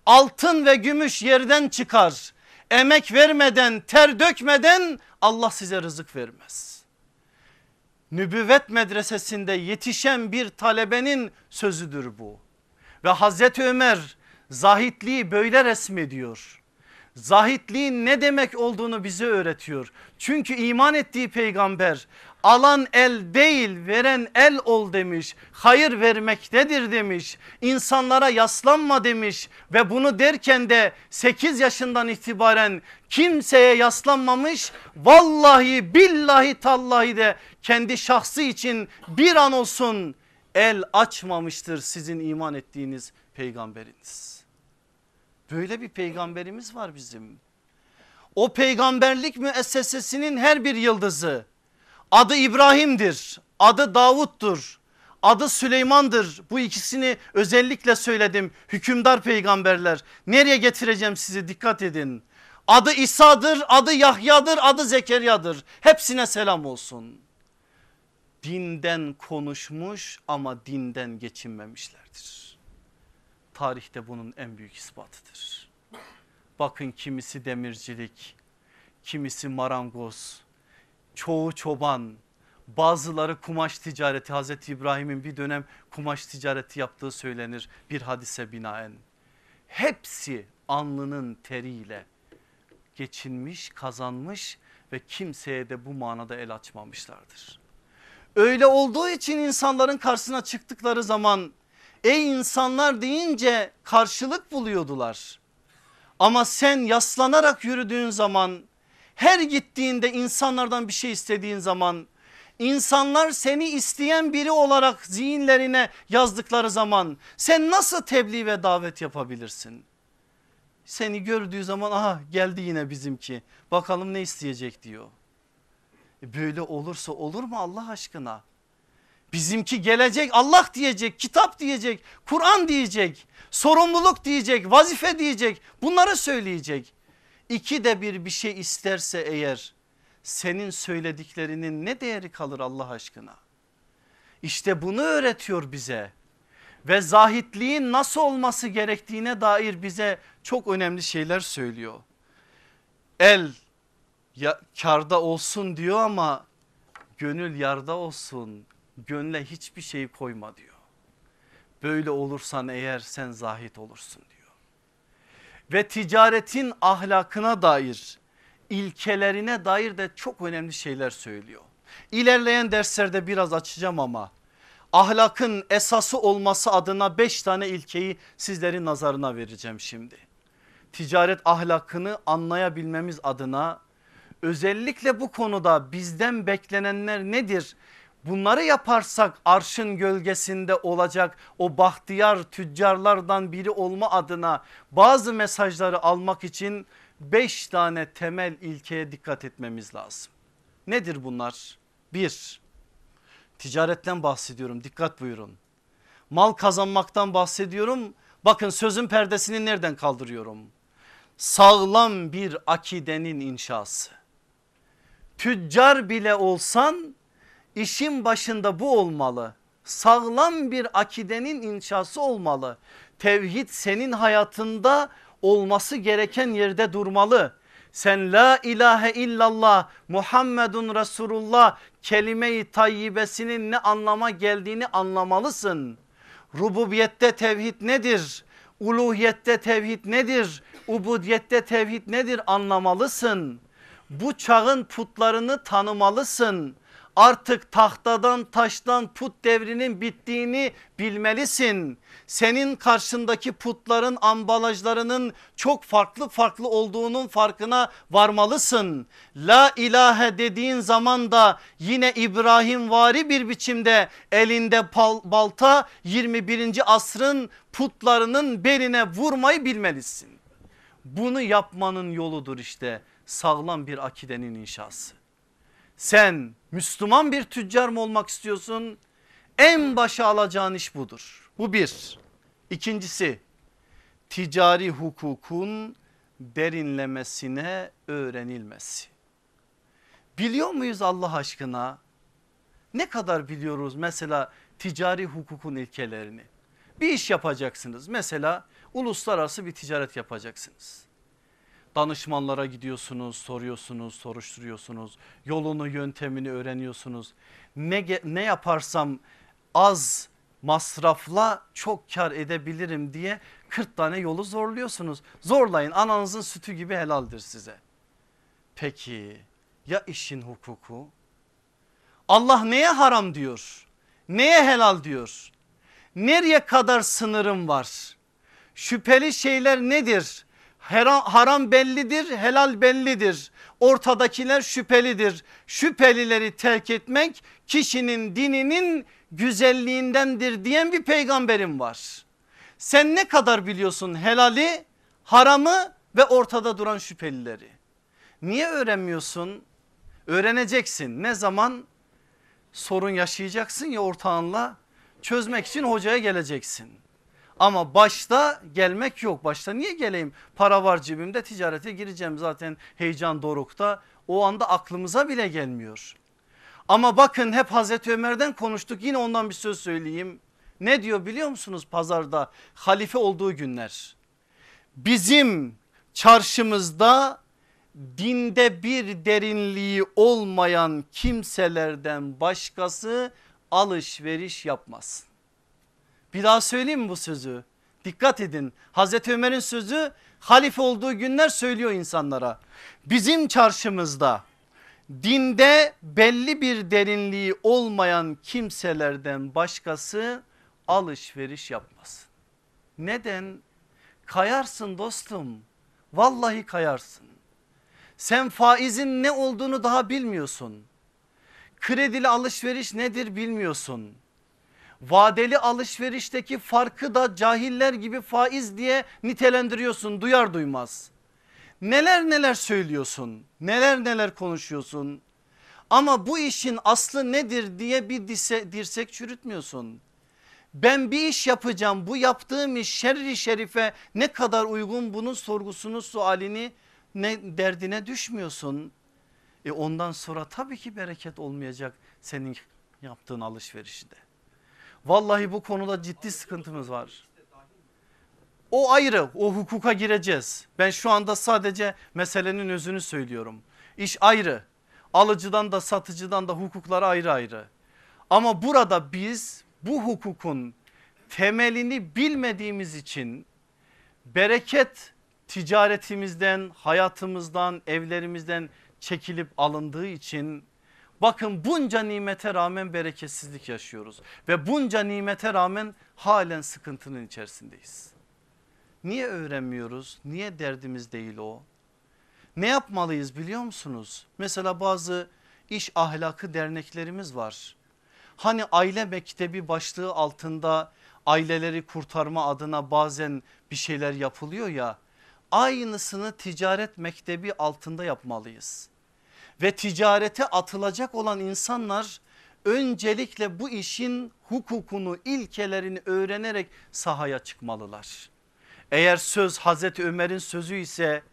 Altın ve gümüş yerden çıkar. Emek vermeden, ter dökmeden Allah size rızık vermez. Nübüvvet medresesinde yetişen bir talebenin sözüdür bu. Ve Hazreti Ömer zahitliği böyle resmediyor. Zahitliğin ne demek olduğunu bize öğretiyor. Çünkü iman ettiği peygamber alan el değil veren el ol demiş. Hayır vermektedir demiş. İnsanlara yaslanma demiş ve bunu derken de 8 yaşından itibaren kimseye yaslanmamış. Vallahi billahi tallahi de kendi şahsı için bir an olsun el açmamıştır sizin iman ettiğiniz peygamberiniz. Böyle bir peygamberimiz var bizim. O peygamberlik müessesesinin her bir yıldızı adı İbrahim'dir, adı Davut'tur, adı Süleyman'dır. Bu ikisini özellikle söyledim. Hükümdar peygamberler. Nereye getireceğim sizi dikkat edin. Adı İsa'dır, adı Yahya'dır, adı Zekeriya'dır. Hepsine selam olsun. Dinden konuşmuş ama dinden geçinmemişlerdir. Tarihte bunun en büyük ispatıdır. Bakın kimisi demircilik, kimisi marangoz, çoğu çoban, bazıları kumaş ticareti Hazreti İbrahim'in bir dönem kumaş ticareti yaptığı söylenir bir hadise binaen. Hepsi alnının teriyle geçinmiş kazanmış ve kimseye de bu manada el açmamışlardır. Öyle olduğu için insanların karşısına çıktıkları zaman ey insanlar deyince karşılık buluyordular. Ama sen yaslanarak yürüdüğün zaman her gittiğinde insanlardan bir şey istediğin zaman insanlar seni isteyen biri olarak zihinlerine yazdıkları zaman sen nasıl tebliğ ve davet yapabilirsin? Seni gördüğü zaman aha geldi yine bizimki bakalım ne isteyecek diyor. E böyle olursa olur mu Allah aşkına? Bizimki gelecek Allah diyecek, kitap diyecek, Kur'an diyecek, sorumluluk diyecek, vazife diyecek bunları söyleyecek. İki de bir bir şey isterse eğer senin söylediklerinin ne değeri kalır Allah aşkına? İşte bunu öğretiyor bize ve zahitliğin nasıl olması gerektiğine dair bize çok önemli şeyler söylüyor. El ya, karda olsun diyor ama gönül yarda olsun gönle hiçbir şey koyma diyor. Böyle olursan eğer sen zahit olursun diyor. Ve ticaretin ahlakına dair ilkelerine dair de çok önemli şeyler söylüyor. İlerleyen derslerde biraz açacağım ama ahlakın esası olması adına beş tane ilkeyi sizlerin nazarına vereceğim şimdi. Ticaret ahlakını anlayabilmemiz adına özellikle bu konuda bizden beklenenler nedir? Bunları yaparsak arşın gölgesinde olacak o bahtiyar tüccarlardan biri olma adına bazı mesajları almak için beş tane temel ilkeye dikkat etmemiz lazım. Nedir bunlar? Bir, ticaretten bahsediyorum dikkat buyurun. Mal kazanmaktan bahsediyorum. Bakın sözün perdesini nereden kaldırıyorum? Sağlam bir akidenin inşası. Tüccar bile olsan işin başında bu olmalı. Sağlam bir akidenin inşası olmalı. Tevhid senin hayatında olması gereken yerde durmalı. Sen la ilahe illallah Muhammedun Resulullah kelime-i tayyibesinin ne anlama geldiğini anlamalısın. Rububiyette tevhid nedir? Uluhiyette tevhid nedir? Ubudiyette tevhid nedir anlamalısın. Bu çağın putlarını tanımalısın artık tahtadan taştan put devrinin bittiğini bilmelisin. Senin karşındaki putların ambalajlarının çok farklı farklı olduğunun farkına varmalısın. La ilahe dediğin zaman da yine İbrahim vari bir biçimde elinde balta 21. asrın putlarının beline vurmayı bilmelisin. Bunu yapmanın yoludur işte sağlam bir akidenin inşası. Sen Müslüman bir tüccar mı olmak istiyorsun? En başa alacağın iş budur. Bu bir. İkincisi ticari hukukun derinlemesine öğrenilmesi. Biliyor muyuz Allah aşkına? Ne kadar biliyoruz mesela ticari hukukun ilkelerini? Bir iş yapacaksınız mesela uluslararası bir ticaret yapacaksınız danışmanlara gidiyorsunuz, soruyorsunuz, soruşturuyorsunuz. Yolunu, yöntemini öğreniyorsunuz. Ne, ne yaparsam az masrafla çok kar edebilirim diye 40 tane yolu zorluyorsunuz. Zorlayın ananızın sütü gibi helaldir size. Peki ya işin hukuku? Allah neye haram diyor? Neye helal diyor? Nereye kadar sınırım var? Şüpheli şeyler nedir? Haram bellidir helal bellidir. Ortadakiler şüphelidir. Şüphelileri terk etmek kişinin dininin güzelliğindendir diyen bir peygamberim var. Sen ne kadar biliyorsun helali haramı ve ortada duran şüphelileri? Niye öğrenmiyorsun? Öğreneceksin. Ne zaman? Sorun yaşayacaksın ya ortağınla. Çözmek için hocaya geleceksin. Ama başta gelmek yok. Başta niye geleyim? Para var cebimde ticarete gireceğim zaten heyecan dorukta. O anda aklımıza bile gelmiyor. Ama bakın hep Hazreti Ömer'den konuştuk yine ondan bir söz söyleyeyim. Ne diyor biliyor musunuz pazarda halife olduğu günler? Bizim çarşımızda dinde bir derinliği olmayan kimselerden başkası alışveriş yapmaz. Bir daha söyleyeyim mi bu sözü? Dikkat edin Hazreti Ömer'in sözü halife olduğu günler söylüyor insanlara. Bizim çarşımızda dinde belli bir derinliği olmayan kimselerden başkası alışveriş yapmaz. Neden? Kayarsın dostum. Vallahi kayarsın. Sen faizin ne olduğunu daha bilmiyorsun. Kredili alışveriş nedir bilmiyorsun. Vadeli alışverişteki farkı da cahiller gibi faiz diye nitelendiriyorsun duyar duymaz. Neler neler söylüyorsun neler neler konuşuyorsun ama bu işin aslı nedir diye bir dirsek çürütmüyorsun. Ben bir iş yapacağım bu yaptığım iş şerri şerife ne kadar uygun bunun sorgusunu sualini ne derdine düşmüyorsun. E ondan sonra tabii ki bereket olmayacak senin yaptığın alışverişte. Vallahi bu konuda ciddi sıkıntımız var. O ayrı o hukuka gireceğiz. Ben şu anda sadece meselenin özünü söylüyorum. İş ayrı. Alıcıdan da satıcıdan da hukukları ayrı ayrı. Ama burada biz bu hukukun temelini bilmediğimiz için bereket ticaretimizden, hayatımızdan, evlerimizden çekilip alındığı için bakın bunca nimete rağmen bereketsizlik yaşıyoruz ve bunca nimete rağmen halen sıkıntının içerisindeyiz. Niye öğrenmiyoruz? Niye derdimiz değil o? Ne yapmalıyız biliyor musunuz? Mesela bazı iş ahlakı derneklerimiz var. Hani aile mektebi başlığı altında aileleri kurtarma adına bazen bir şeyler yapılıyor ya. Aynısını ticaret mektebi altında yapmalıyız. Ve ticarete atılacak olan insanlar öncelikle bu işin hukukunu ilkelerini öğrenerek sahaya çıkmalılar. Eğer söz Hazreti Ömer'in sözü ise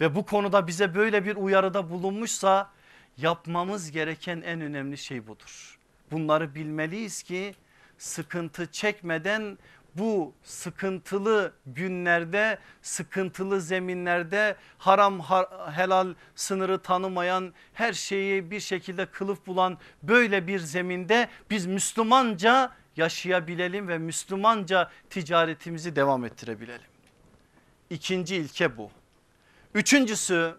ve bu konuda bize böyle bir uyarıda bulunmuşsa yapmamız gereken en önemli şey budur. Bunları bilmeliyiz ki sıkıntı çekmeden bu sıkıntılı günlerde sıkıntılı zeminlerde haram helal sınırı tanımayan her şeyi bir şekilde kılıf bulan böyle bir zeminde biz Müslümanca yaşayabilelim ve Müslümanca ticaretimizi devam ettirebilelim. İkinci ilke bu. Üçüncüsü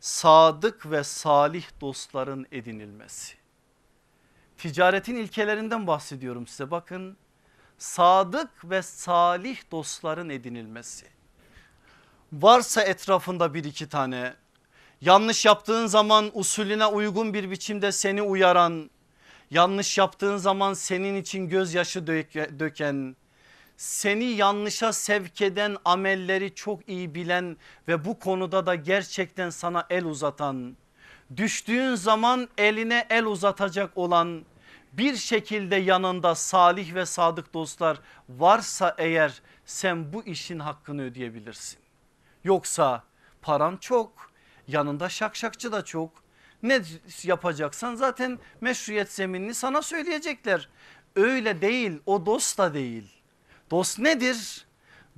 sadık ve salih dostların edinilmesi. Ticaretin ilkelerinden bahsediyorum size bakın. Sadık ve salih dostların edinilmesi. Varsa etrafında bir iki tane yanlış yaptığın zaman usulüne uygun bir biçimde seni uyaran, yanlış yaptığın zaman senin için gözyaşı döken, seni yanlışa sevk eden amelleri çok iyi bilen ve bu konuda da gerçekten sana el uzatan, düştüğün zaman eline el uzatacak olan bir şekilde yanında salih ve sadık dostlar varsa eğer sen bu işin hakkını ödeyebilirsin. Yoksa paran çok yanında şakşakçı da çok ne yapacaksan zaten meşruiyet zeminini sana söyleyecekler. Öyle değil o dost da değil Dost nedir?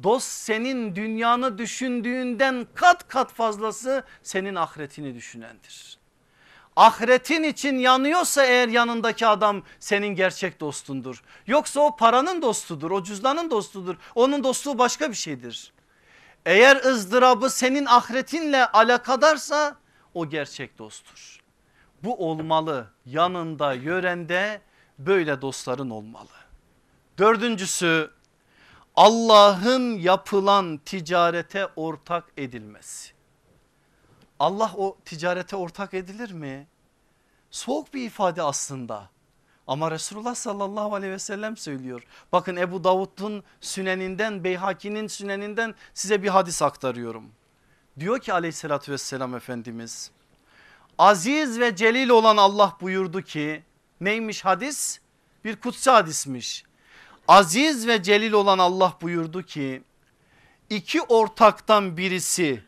Dost senin dünyanı düşündüğünden kat kat fazlası senin ahiretini düşünendir. Ahiretin için yanıyorsa eğer yanındaki adam senin gerçek dostundur. Yoksa o paranın dostudur, o cüzdanın dostudur. Onun dostluğu başka bir şeydir. Eğer ızdırabı senin ahiretinle alakadarsa o gerçek dosttur. Bu olmalı yanında yörende böyle dostların olmalı. Dördüncüsü Allah'ın yapılan ticarete ortak edilmesi. Allah o ticarete ortak edilir mi? Soğuk bir ifade aslında. Ama Resulullah sallallahu aleyhi ve sellem söylüyor. Bakın Ebu Davud'un süneninden Beyhaki'nin süneninden size bir hadis aktarıyorum. Diyor ki aleyhissalatü vesselam Efendimiz aziz ve celil olan Allah buyurdu ki neymiş hadis? Bir kutsi hadismiş. Aziz ve celil olan Allah buyurdu ki iki ortaktan birisi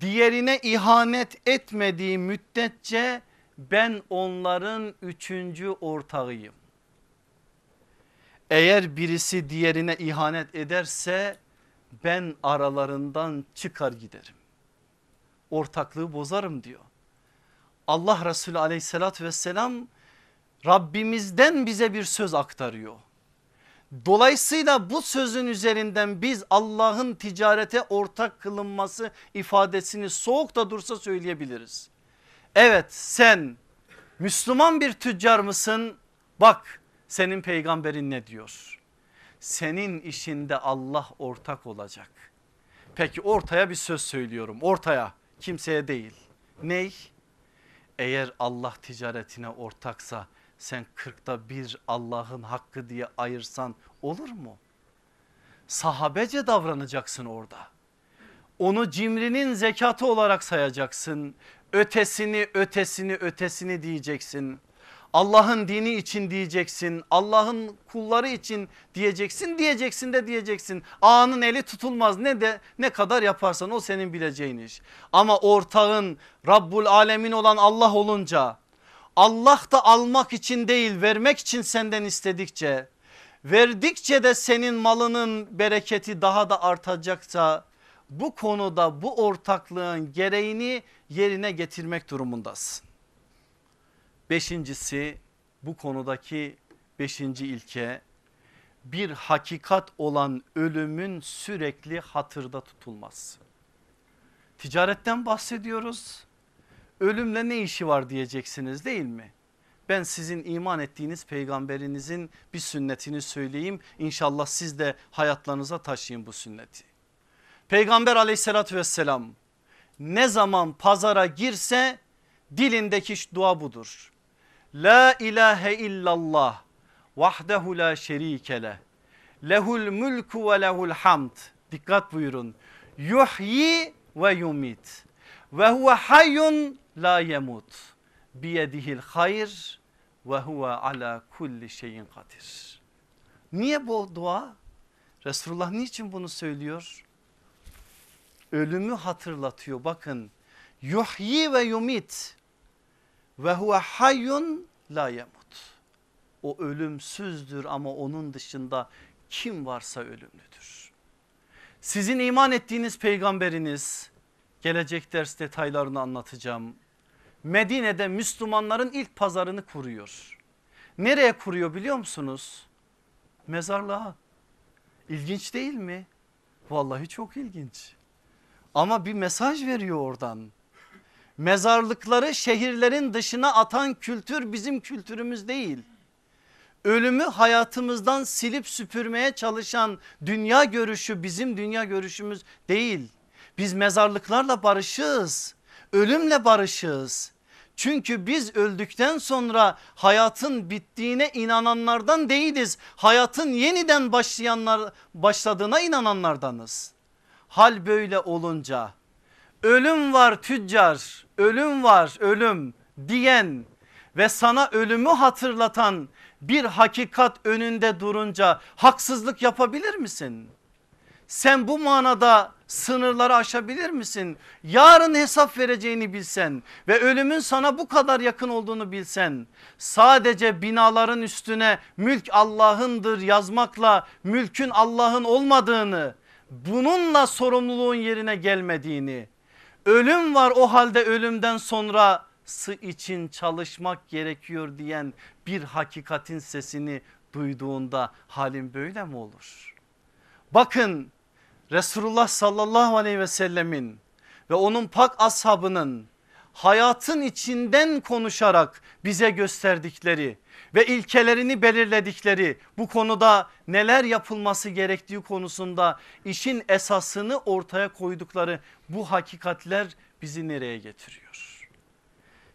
diğerine ihanet etmediği müddetçe ben onların üçüncü ortağıyım. Eğer birisi diğerine ihanet ederse ben aralarından çıkar giderim. Ortaklığı bozarım diyor. Allah Resulü aleyhissalatü vesselam Rabbimizden bize bir söz aktarıyor. Dolayısıyla bu sözün üzerinden biz Allah'ın ticarete ortak kılınması ifadesini soğuk da dursa söyleyebiliriz. Evet sen Müslüman bir tüccar mısın? Bak senin peygamberin ne diyor? Senin işinde Allah ortak olacak. Peki ortaya bir söz söylüyorum ortaya kimseye değil. Ney? Eğer Allah ticaretine ortaksa sen kırkta bir Allah'ın hakkı diye ayırsan olur mu? Sahabece davranacaksın orada. Onu cimrinin zekatı olarak sayacaksın. Ötesini ötesini ötesini diyeceksin. Allah'ın dini için diyeceksin. Allah'ın kulları için diyeceksin. Diyeceksin de diyeceksin. Ağanın eli tutulmaz. Ne de ne kadar yaparsan o senin bileceğin iş. Ama ortağın Rabbul Alemin olan Allah olunca Allah da almak için değil vermek için senden istedikçe verdikçe de senin malının bereketi daha da artacaksa bu konuda bu ortaklığın gereğini yerine getirmek durumundasın. Beşincisi bu konudaki beşinci ilke bir hakikat olan ölümün sürekli hatırda tutulması. Ticaretten bahsediyoruz. Ölümle ne işi var diyeceksiniz değil mi? Ben sizin iman ettiğiniz peygamberinizin bir sünnetini söyleyeyim. İnşallah siz de hayatlarınıza taşıyın bu sünneti. Peygamber aleyhissalatü vesselam ne zaman pazara girse dilindeki dua budur. La ilahe illallah vahdehu la şerike leh. Lehul mulku ve lehul hamd. Dikkat buyurun. Yuhyi ve yumit. Ve huve hayyun la yemut. Biyedihil hayr ve huve ala kulli şeyin kadir. Niye bu dua? Resulullah niçin bunu söylüyor? Ölümü hatırlatıyor bakın. Yuhyi ve yumit ve huve hayyun la yemut. O ölümsüzdür ama onun dışında kim varsa ölümlüdür. Sizin iman ettiğiniz peygamberiniz gelecek ders detaylarını anlatacağım. Medine'de Müslümanların ilk pazarını kuruyor. Nereye kuruyor biliyor musunuz? Mezarlığa. İlginç değil mi? Vallahi çok ilginç. Ama bir mesaj veriyor oradan mezarlıkları şehirlerin dışına atan kültür bizim kültürümüz değil. Ölümü hayatımızdan silip süpürmeye çalışan dünya görüşü bizim dünya görüşümüz değil. Biz mezarlıklarla barışığız. Ölümle barışığız. Çünkü biz öldükten sonra hayatın bittiğine inananlardan değiliz. Hayatın yeniden başlayanlar başladığına inananlardanız. Hal böyle olunca ölüm var tüccar ölüm var ölüm diyen ve sana ölümü hatırlatan bir hakikat önünde durunca haksızlık yapabilir misin? Sen bu manada sınırları aşabilir misin? Yarın hesap vereceğini bilsen ve ölümün sana bu kadar yakın olduğunu bilsen sadece binaların üstüne mülk Allah'ındır yazmakla mülkün Allah'ın olmadığını bununla sorumluluğun yerine gelmediğini ölüm var o halde ölümden sonrası için çalışmak gerekiyor diyen bir hakikatin sesini duyduğunda halin böyle mi olur? Bakın Resulullah sallallahu aleyhi ve sellemin ve onun pak ashabının hayatın içinden konuşarak bize gösterdikleri ve ilkelerini belirledikleri bu konuda neler yapılması gerektiği konusunda işin esasını ortaya koydukları bu hakikatler bizi nereye getiriyor?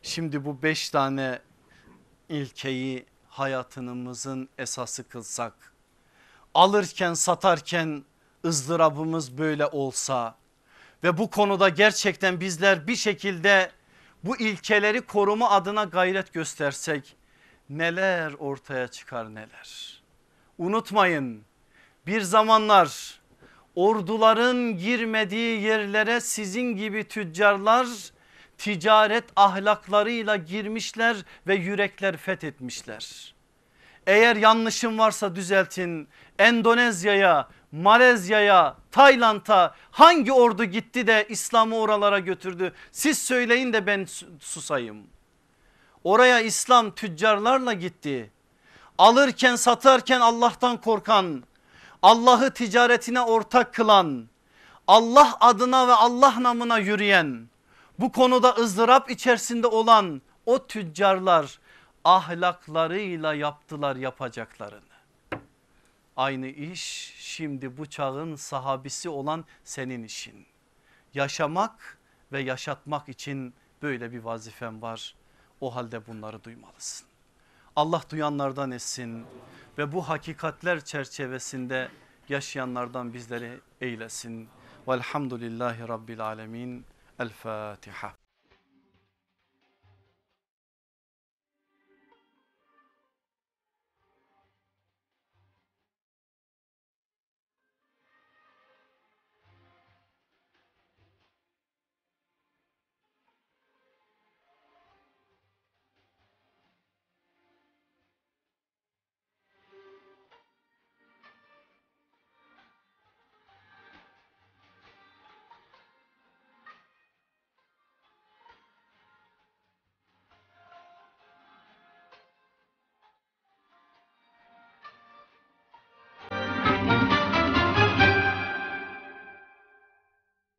Şimdi bu beş tane ilkeyi hayatımızın esası kılsak alırken satarken ızdırabımız böyle olsa ve bu konuda gerçekten bizler bir şekilde bu ilkeleri koruma adına gayret göstersek neler ortaya çıkar neler. Unutmayın bir zamanlar orduların girmediği yerlere sizin gibi tüccarlar ticaret ahlaklarıyla girmişler ve yürekler fethetmişler. Eğer yanlışım varsa düzeltin. Endonezya'ya, Malezya'ya, Tayland'a hangi ordu gitti de İslam'ı oralara götürdü? Siz söyleyin de ben susayım. Oraya İslam tüccarlarla gitti. Alırken satarken Allah'tan korkan, Allah'ı ticaretine ortak kılan, Allah adına ve Allah namına yürüyen, bu konuda ızdırap içerisinde olan o tüccarlar ahlaklarıyla yaptılar yapacaklarını. Aynı iş şimdi bu çağın sahabisi olan senin işin. Yaşamak ve yaşatmak için böyle bir vazifen var. O halde bunları duymalısın. Allah duyanlardan etsin ve bu hakikatler çerçevesinde yaşayanlardan bizleri eylesin. Velhamdülillahi Rabbil Alemin. El Fatiha.